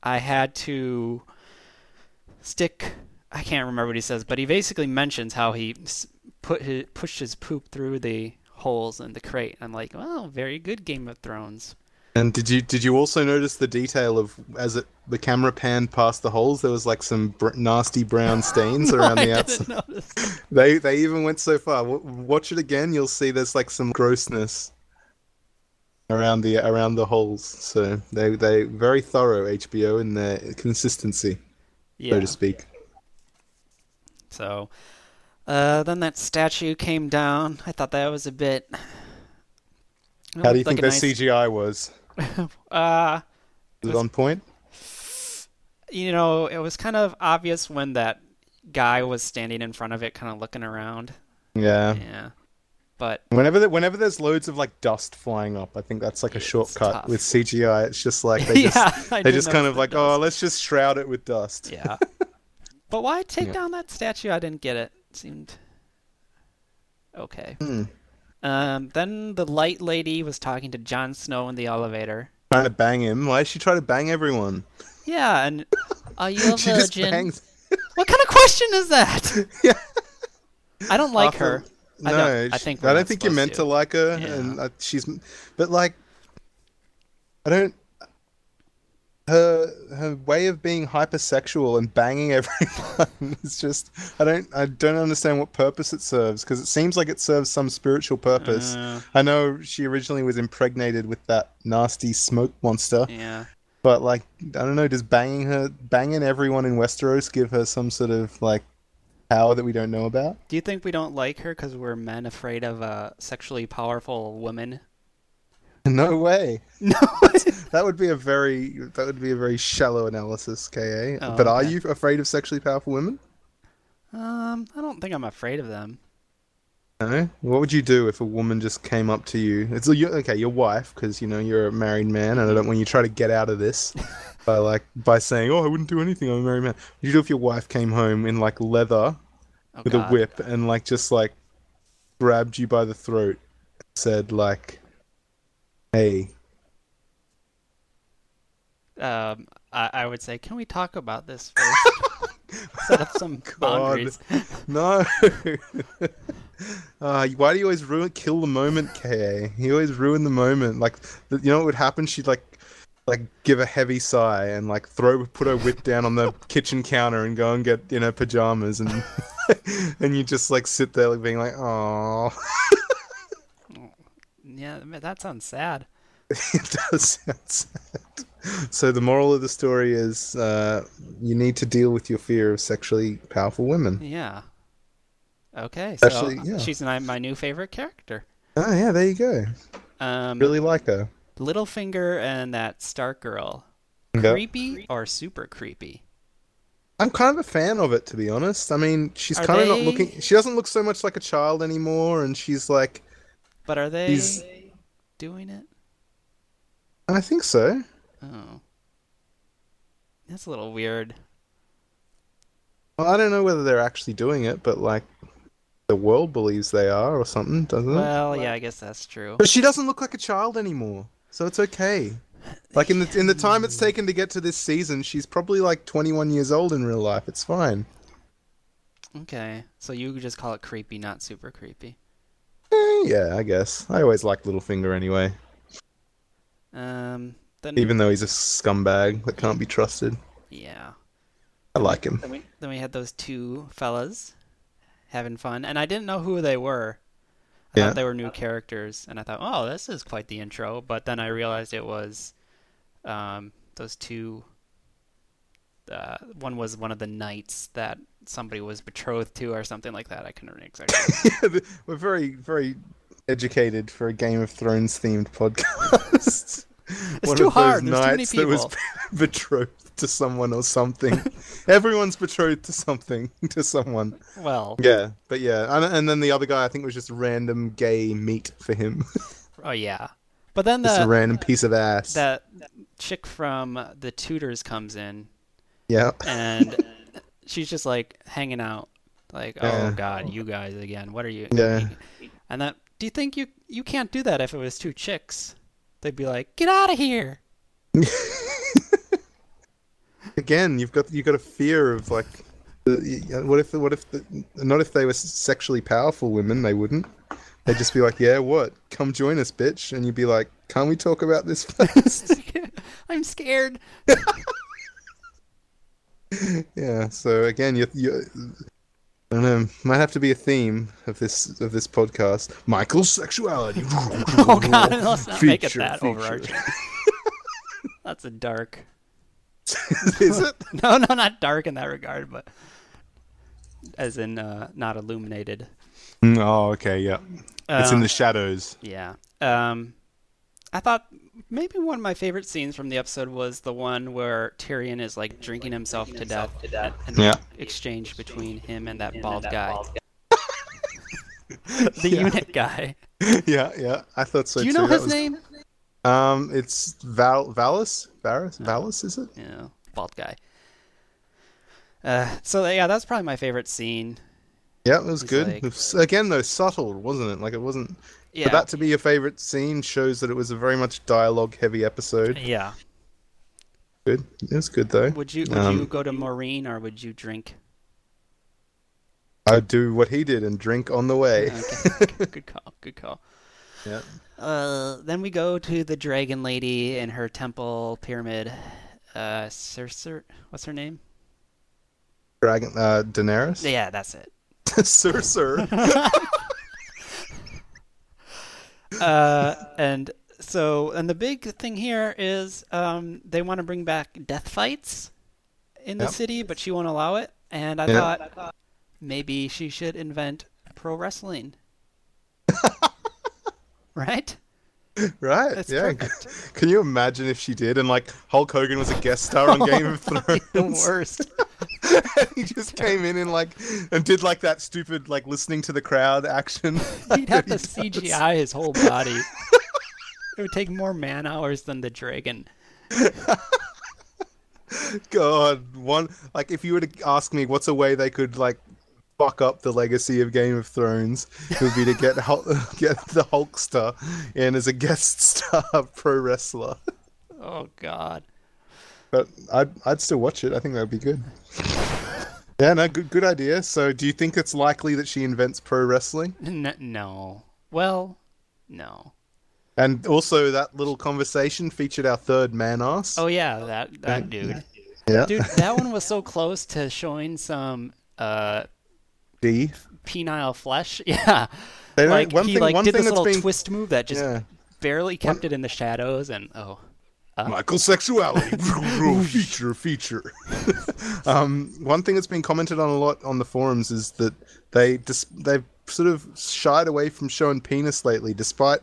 I had to stick. I can't remember what he says, but he basically mentions how he put his, pushed his poop through the holes in the crate. I'm like, well, very good Game of Thrones. And did you did you also notice the detail of as it the camera panned past the holes? There was like some br- nasty brown *laughs* stains around I the didn't outside. notice. *laughs* They they even went so far. W- watch it again, you'll see there's like some grossness around the around the holes. So they they very thorough HBO in their consistency, Yeah. so to speak. So, uh, then that statue came down. I thought that was a bit How do you think a their nice- CGI was? *laughs* Uh, it on point? you know, it was kind of obvious when that guy was standing in front of it, kind of looking around. Yeah. Yeah, but Whenever there, whenever there's loads of like dust flying up, I think that's like a shortcut tough. with CGI. It's just like they *laughs* just yeah, they just kind of like, dust. oh, let's just shroud it with dust. Yeah. *laughs* but why take Yeah. down that statue? I didn't get it. It seemed okay. Hmm. Um, then the light lady was talking to Jon Snow in the elevator. Trying to bang him. Why is she trying to bang everyone? Yeah, and are you *laughs* a she just virgin? bangs. *laughs* What kind of question is that? *laughs* Yeah. I don't like After- her. I No, don't- I think I don't think you're meant to. to like her, Yeah. and uh, she's, but like, I don't. Her her way of being hypersexual and banging everyone *laughs* is just I don't I don't understand what purpose it serves because it seems like it serves some spiritual purpose. Uh, I know she originally was impregnated with that nasty smoke monster, yeah. but like I don't know, does banging her banging everyone in Westeros give her some sort of like power that we don't know about? Do you think we don't like her because we're men afraid of a sexually powerful woman? *laughs* No way. *laughs* No. That would be a very that would be a very shallow analysis, Ka. Oh, but are okay. you afraid of sexually powerful women? um, I don't think I'm afraid of them. No. What would you do if a woman just came up to you? It's you okay, your wife, because you know you're a married man, and I don't want you to try to get out of this *laughs* by like by saying, "Oh, I wouldn't do anything. I'm a married man." What would you do if your wife came home in like leather Oh, with God. a whip and like just like grabbed you by the throat, and said like, "Hey, Um, I, I would say, can we talk about this first? *laughs* Set up some boundaries. *laughs* No. *laughs* uh, why do you always ruin, kill the moment, Ka? You always ruin the moment. Like, you know what would happen? She'd like, like give a heavy sigh and like throw, put her whip down on the kitchen counter and go and get in her pajamas and, and you just like sit there like being like, oh, Yeah, that sounds sad. *laughs* it does sound sad. So the moral of the story is, uh, you need to deal with your fear of sexually powerful women. Yeah. Okay, so Actually, yeah. she's my, my new favorite character. Oh yeah, there you go. Um, Really like her. Littlefinger and that Stark girl. Yeah. Creepy or super creepy? I'm kind of a fan of it, to be honest. I mean, she's Are kind of not looking. She doesn't look so much like a child anymore, and she's like, But are they He's- doing it? I think so. Oh. That's a little weird. Well, I don't know whether they're actually doing it, but like, the world believes they are, or something, doesn't it? Well, yeah, I guess that's true. But she doesn't look like a child anymore, so it's okay. Like in the in the time it's taken to get to this season, she's probably like 21 years old in real life. It's fine. Okay, so you just call it creepy, not super creepy. Yeah, I guess. I always liked Littlefinger anyway, Um, then even though he's a scumbag that can't be trusted. yeah. I like him. Then we then we had those two fellas having fun, and I didn't know who they were. I Yeah. thought they were new characters, and I thought, oh, this is quite the intro. But then I realized it was um, those two. Uh, one was one of the knights that somebody was betrothed to, or something like that. I couldn't remember exactly. *laughs* We're very, very educated for a Game of Thrones themed podcast. *laughs* It's too hard, there's too many that was *laughs* betrothed to someone or something. Everyone's betrothed to something, to someone. well, Yeah, but yeah, and, and then the other guy I think was just random gay meat for him, oh yeah. But then just a the random piece of ass. that chick from the Tudors comes in, Yeah, and she's just like hanging out like oh, Yeah. oh god you guys again what are you Yeah. and that do you think you you can't do that if it was two chicks they'd be like get out of here *laughs* again, you've got you've got a fear of like, what if what if the, not if they were sexually powerful women, they wouldn't. They'd just be like, yeah, what? Come join us, bitch. And you'd be like, can't we talk about this *laughs* first? *laughs* i'm scared yeah. So again, you you. I don't know. Might have to be a theme of this of this podcast. Michael's sexuality. *laughs* oh god *laughs* let's not make it that feature. overarching *laughs* that's a dark Is it? no no not dark in that regard but as in uh, not illuminated Oh, okay, yeah. It's in the shadows. Yeah. Um, I thought maybe one of my favorite scenes from the episode was the one where Tyrion is like drinking himself to death, and the Yeah. exchange between him and that bald guy, *laughs* the Yeah. eunuch guy. *laughs* yeah, yeah. I thought so Do you too. know his was- name? Um, it's Val Valis. Varys. Valis is it? Yeah, bald guy. Uh, so yeah, that's probably my favorite scene. Yeah, it was He's good. like- It was- again, though, subtle, wasn't it? Like it wasn't. Yeah, For that to be your favorite scene shows that it was a very much dialogue-heavy episode. yeah. Good. It was good though. Would you would Um, you go to Meereen or would you drink? I'd do what he did and drink on the way. Okay. *laughs* good call. Good call. Yeah. Uh, then we go to the dragon lady in her temple pyramid. Uh, Cersei, what's her name? Dragon. Uh, Daenerys. Yeah, that's it. *laughs* sir, sir. *laughs* Uh, and so, and the big thing here is um, they want to bring back death fights in the Yep. city, but she won't allow it. And I Yeah. thought maybe she should invent pro wrestling. *laughs* right? Right. That's yeah. perfect. *laughs* Can you imagine if she did and like Hulk Hogan was a guest star on *laughs* Game of Thrones? *laughs* the worst. he just came in and like and did like that stupid like listening to the crowd action. He'd have to He. CGI his whole body. it would take more man hours than the dragon. God, one like if you were to ask me what's a way they could like fuck up the legacy of Game of Thrones, would be to get *laughs* get the Hulkster in as a guest star *laughs* pro wrestler. Oh God. But I'd I'd still watch it. I think that would be good. Yeah, no, good good idea. So, do you think it's likely that she invents pro wrestling? N- no. Well, no. And also, that little conversation featured our third man ass. Oh yeah, that that dude. yeah, Dude, that one was so close to showing some uh D. penile flesh. *laughs* Yeah. They like one he thing- like one did thing this little been- twist move that just Yeah. barely kept it in the shadows and oh. Michael sexuality *laughs* feature feature. *laughs* um, one thing that's been commented on a lot on the forums is that they dis- they've sort of shied away from showing penis lately, despite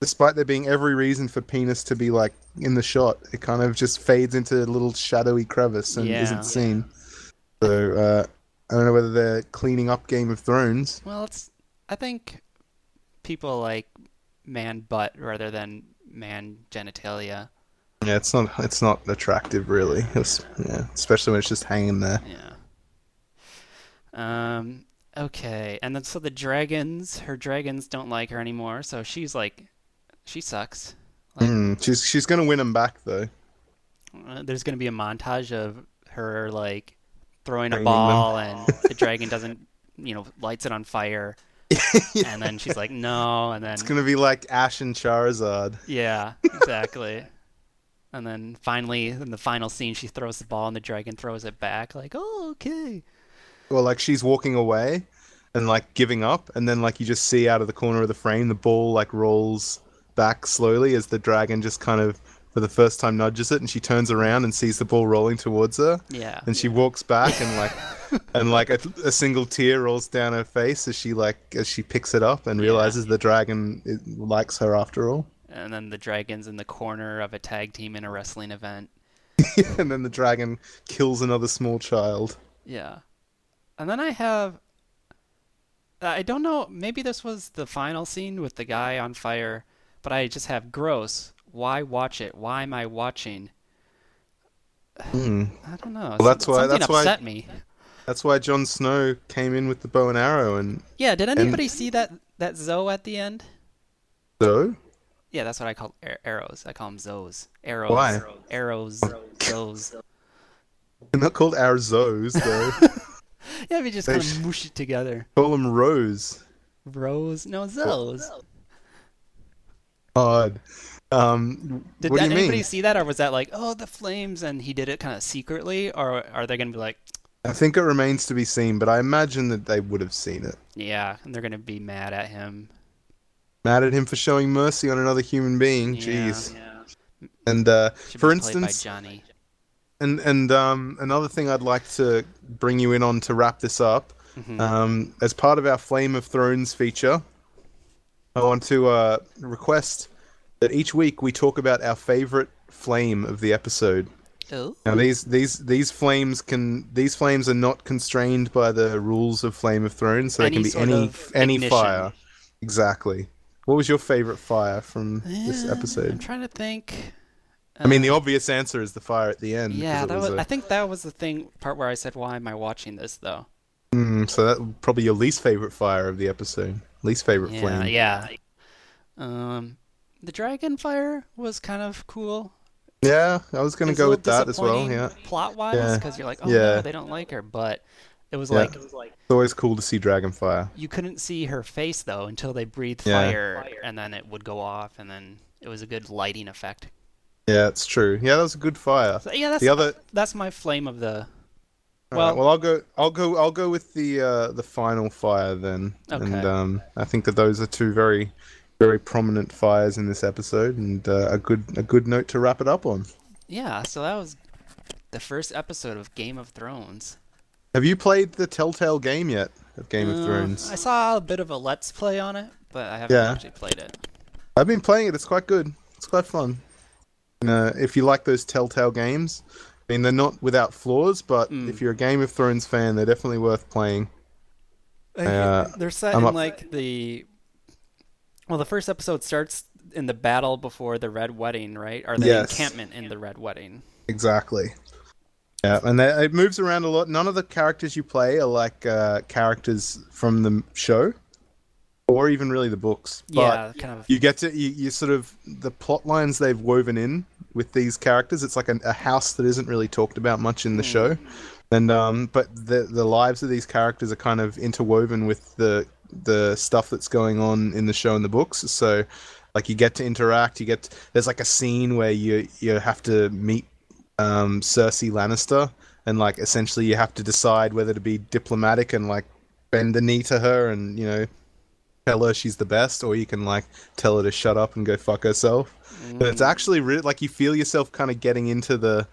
despite there being every reason for penis to be like in the shot. It kind of just fades into a little shadowy crevice and Yeah. isn't seen. So uh, I don't know whether they're cleaning up Game of Thrones. Well, it's I think people like man butt rather than man genitalia. Yeah, it's not it's not attractive really. It's, yeah, especially when it's just hanging there. Yeah. Um. Okay, and then so the dragons, her dragons don't like her anymore, so she's like, she sucks. Like, Mm, she's she's gonna win him back though. uh, there's gonna be a montage of her like throwing a Training them. ball, and the dragon doesn't, you know, lights it on fire, *laughs* and then she's like, no, and then It's gonna be like Ash and Charizard. yeah, exactly. And then finally, in the final scene, she throws the ball, and the dragon throws it back, like, oh, okay. Or like she's walking away and like giving up, and then like you just see out of the corner of the frame the ball like rolls back slowly as the dragon just kind of for the first time nudges it, and she turns around and sees the ball rolling towards her, Yeah. and she walks back and like *laughs* and like a, a single tear rolls down her face as she like as she picks it up and Yeah. realizes the dragon likes her after all. And then the dragon's in the corner of a tag team in a wrestling event. *laughs* and then the dragon kills another small child. Yeah. And then I have. I don't know. Maybe this was the final scene with the guy on fire, but I just have gross. Why watch it? Why am I watching? Hmm. I don't know. Well, that's why- Something that's why- upset me. That's why Jon Snow came in with the bow and arrow, and Yeah. Did anybody see that that Zoe at the end? Zoe. Yeah, that's what I call ar- arrows. I call them Zoes. Arrows. Why? Arrows. Zoes. they're not called our Zoes *laughs* though. Yeah, we just They kind of mush it together. Call them Rose. Rose. No, Zoes. Odd. Um, Did what do you anybody mean? see that, or was that like, oh, the flames, and he did it kind of secretly, or are they gonna be like, I think it remains to be seen, but I imagine that they would have seen it. yeah, and they're gonna be mad at him? Mad at him for showing mercy on another human being. Yeah. Jeez. And uh, for be played by instance, Johnny. and and um, another thing I'd like to bring you in on to wrap this up, Mhm. um, as part of our Flame of Thrones feature, I want to uh, request that each week we talk about our favorite flame of the episode. Oh. Now these these these flames can these flames are not constrained by the rules of Flame of Thrones, so they can be any any ignition. fire. Exactly. What was your favorite fire from this episode? I'm trying to think. I mean, Uh, the obvious answer is the fire at the end. Yeah, that was. a- I think that was the thing part where I said, "Why am I watching this?" Though. Mm, so that probably your least favorite fire of the episode. Least favorite Yeah, flame. yeah. Um, the dragon fire was kind of cool. Yeah, I was gonna was go with that as well. Yeah, Plot-wise, Yeah. because you're like, oh Yeah. no, they don't like her, but it was Yeah. like it's always cool to see Dragonfire. you couldn't see her face though until they breathed Yeah. fire, and then it would go off, and then it was a good lighting effect. Yeah, it's true. Yeah, that was a good fire. So yeah, that's The other- that's my flame of the. Well- right, well, I'll go. I'll go. I'll go with the uh, the final fire then. Okay. And um, I think that those are two very, very prominent fires in this episode, and uh, a good a good note to wrap it up on. Yeah, so that was the first episode of Game of Thrones. Have you played the Telltale game yet of Game of Uh, Thrones? I saw a bit of a let's play on it, but I haven't Yeah. actually played it. I've been playing it. It's quite good. It's quite fun. Uh, if you like those Telltale games, I mean, they're not without flaws, but Mm. if you're a Game of Thrones fan, they're definitely worth playing. Uh, They're set I'm in up- like the. Well, the first episode starts in the battle before the Red Wedding, right? Or the Yes. encampment in the Red Wedding. Exactly. Yeah, and they, it moves around a lot. None of the characters you play are like uh, characters from the show, or even really the books. But yeah, kind of. you get to you, you sort of the plot lines they've woven in with these characters. It's like a, a house that isn't really talked about much in the show, and um, but the the lives of these characters are kind of interwoven with the the stuff that's going on in the show and the books. So, like you get to interact. You get there's like a scene where you you have to meet um, Cersei Lannister, and like essentially you have to decide whether to be diplomatic and like bend the knee to her, and you know tell her she's the best, or you can like tell her to shut up and go fuck herself. But it's actually re- like you feel yourself kind of getting into the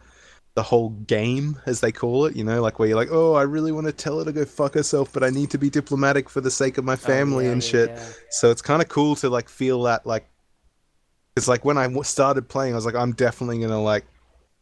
the whole game, as they call it. You know, like where you're like, oh, I really want to tell her to go fuck herself, but I need to be diplomatic for the sake of my oh, family Oh, yeah, and yeah, shit. yeah. So it's kind of cool to like feel that like. It's like when I started playing, I was like, I'm definitely gonna like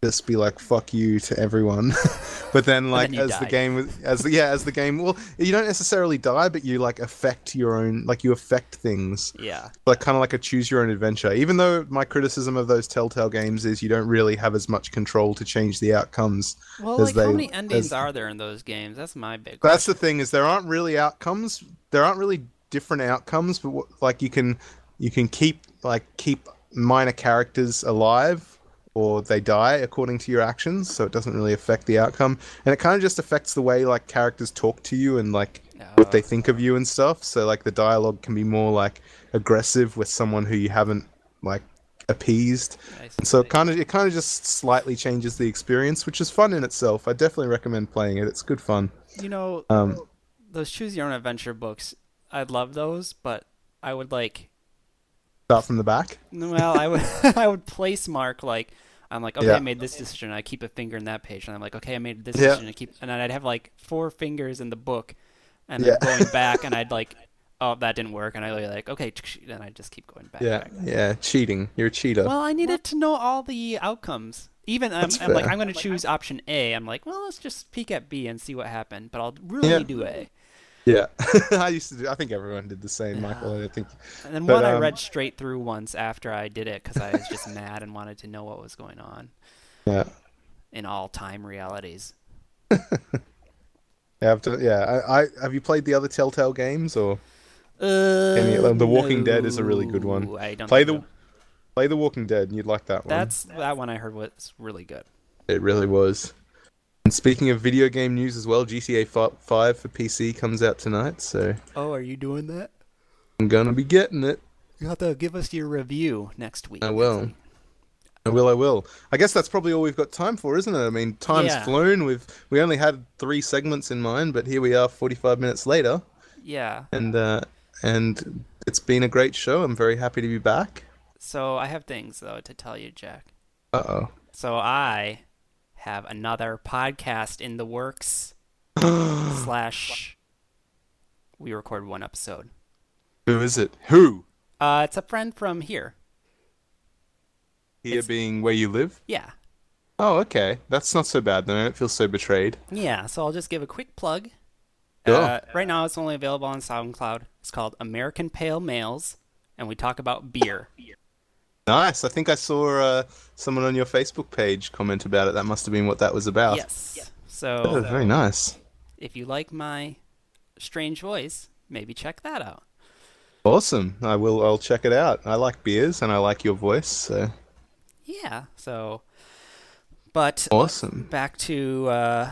just be like fuck you to everyone *laughs* but then like then you as the game as the yeah as the game well you don't necessarily die but you like affect your own like you affect things Yeah. like kind of like a choose your own adventure even though my criticism of those telltale games is you don't really have as much control to change the outcomes Well, as like how many endings as- are there in those games? That's my big. that's the thing is there aren't really outcomes there aren't really different outcomes but what, like you can you can keep like keep minor characters alive or they die according to your actions so it doesn't really affect the outcome. And it kind of just affects the way like characters talk to you and like what they think of you and stuff. So like the dialogue can be more like aggressive with someone who you haven't like appeased. And so it kind of it kind of just slightly changes the experience which is fun in itself. I definitely recommend playing it. It's good fun. You know, um those choose your own adventure books. I'd love those, but I would like. Start from the back Well, I would. *laughs* I would place mark like. I'm like, okay, Yeah. I made this decision. I keep a finger in that page, and I'm like, okay, I made this Yeah. decision. I keep, and then I'd have like four fingers in the book, and Yeah. then going *laughs* back, and I'd like, oh, that didn't work, and I'd be like, okay, then I just keep going back. Yeah, back. yeah, cheating. You're a cheater. Well, I needed to know all the outcomes. Even I'm, I'm like. I'm going to choose option A. I'm like, well, let's just peek at B and see what happened. But I'll really Yeah. do A. yeah, *laughs* I used to do. I think everyone did the same, Michael. I think. And then But, one I um, read straight through once after I did it because I was just *laughs* mad and wanted to know what was going on Yeah, in all time realities. yeah. I've done- yeah. I, I have you played the other Telltale games or Uh, Any- The Walking Dead is a really good one. I don't play the so. play the Walking Dead and you'd like that one. That's that one I heard was really good. It really was. And speaking of video game news as well, GTA 5 for PC comes out tonight, so Oh, are you doing that? I'm gonna be getting it. You have to give us your review next week. I will. I will. I will. I guess that's probably all we've got time for, isn't it? I mean, time's Yeah. flown. We've we only had three segments in mind, but here we are, 45 minutes later. Yeah. and uh, and it's been a great show. I'm very happy to be back. So I have things though to tell you, Jack. Uh oh. So I have another podcast in the works. *gasps* slash, we record one episode. Who is it? Who? Uh, it's a friend from here. Here It's- being where you live. Yeah. Oh, okay. That's not so bad then. I don't feel so betrayed. Yeah, so I'll just give a quick plug. Sure. Uh, right now, it's only available on SoundCloud. It's called American Pale Males, and we talk about beer. Nice. I think I saw uh, someone on your Facebook page comment about it. That must have been what that was about. Yes. Oh, So very nice. if you like my strange voice, maybe check that out. Awesome. I will. I'll check it out. I like beers and I like your voice. So Yeah. So, but awesome. back to uh,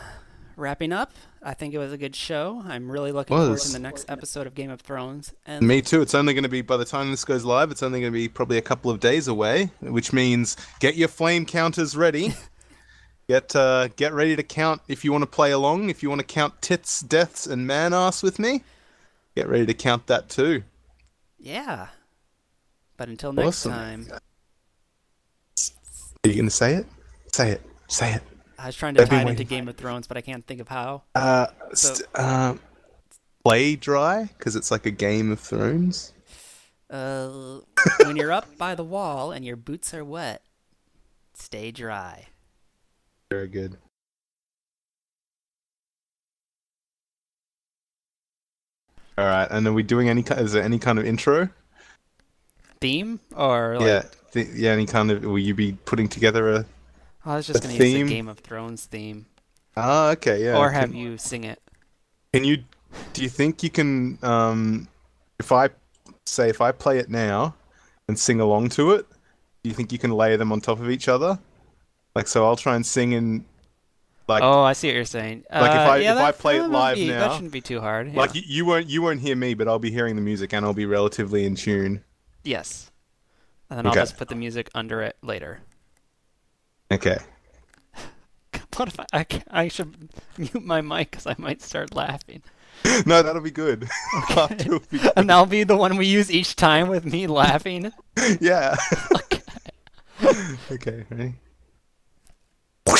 wrapping up. I think it was a good show. I'm really looking forward to the next episode of Game of Thrones. And Me too. It's only going to be by the time this goes live. It's only going to be probably a couple of days away, which means get your flame counters ready. *laughs* get uh, get ready to count if you want to play along. If you want to count tits, deaths, and man ass with me, get ready to count that too. yeah. But until next Awesome. time, Are you going to say it? Say it. Say it. I was trying to tie it into. Game of Thrones, but I can't think of how. Uh, So- st- uh, play dry because it's like a Game of Thrones. Uh, when you're up by the wall and your boots are wet, stay dry. Very good. All right, and are we doing any? ki- Is there any kind of intro? Theme or like, yeah, th- yeah. Any kind of? Will you be putting together a? I was just gonna use theme? the Game of Thrones theme, Ah, okay, yeah. or can, have you sing it. Can you? Do you think you can? Um, if I say if I play it now and sing along to it, do you think you can layer them on top of each other? Like, so I'll try and sing in. Like, oh, I see what you're saying. Like, if Uh, I- yeah, if I play it live be- now- that shouldn't be too hard. like you, you won't you won't hear me, but I'll be hearing the music and I'll be relatively in tune. yes, and then I'll just put the music under it later. Okay. *laughs* What if I? I, I should mute my mic because I might start laughing, *laughs* No, that'll be good. *laughs* Will be good. and that'll be the one we use each time with me laughing. Yeah. okay, ready? Na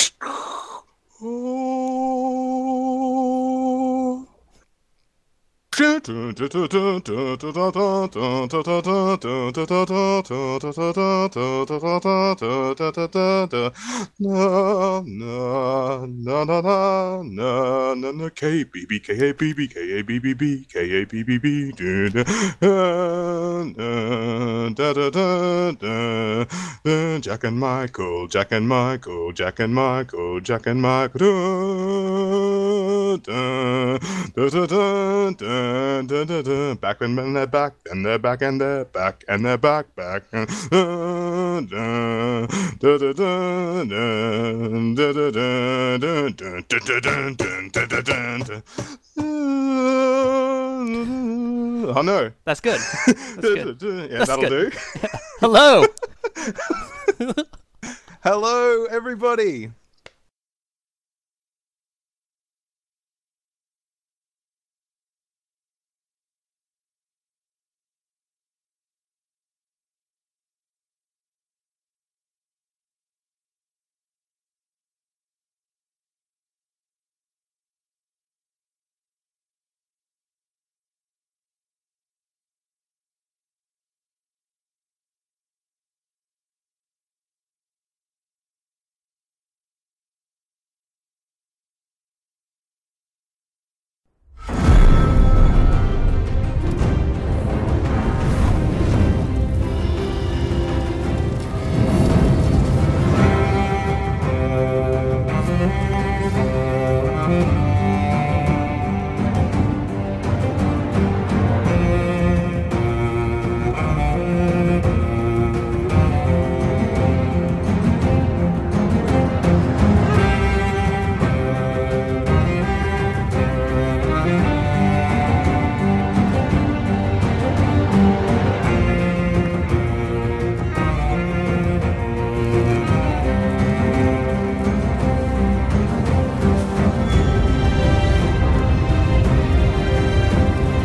action. Jack and Michael, Jack and Michael, Jack and Michael, Jack and Michael. Back and back, and they're back and they're back and they're back back. Oh no. That's good. That's good. *laughs* yeah, That's that'll good. do. *laughs* Hello. *laughs* Hello, everybody.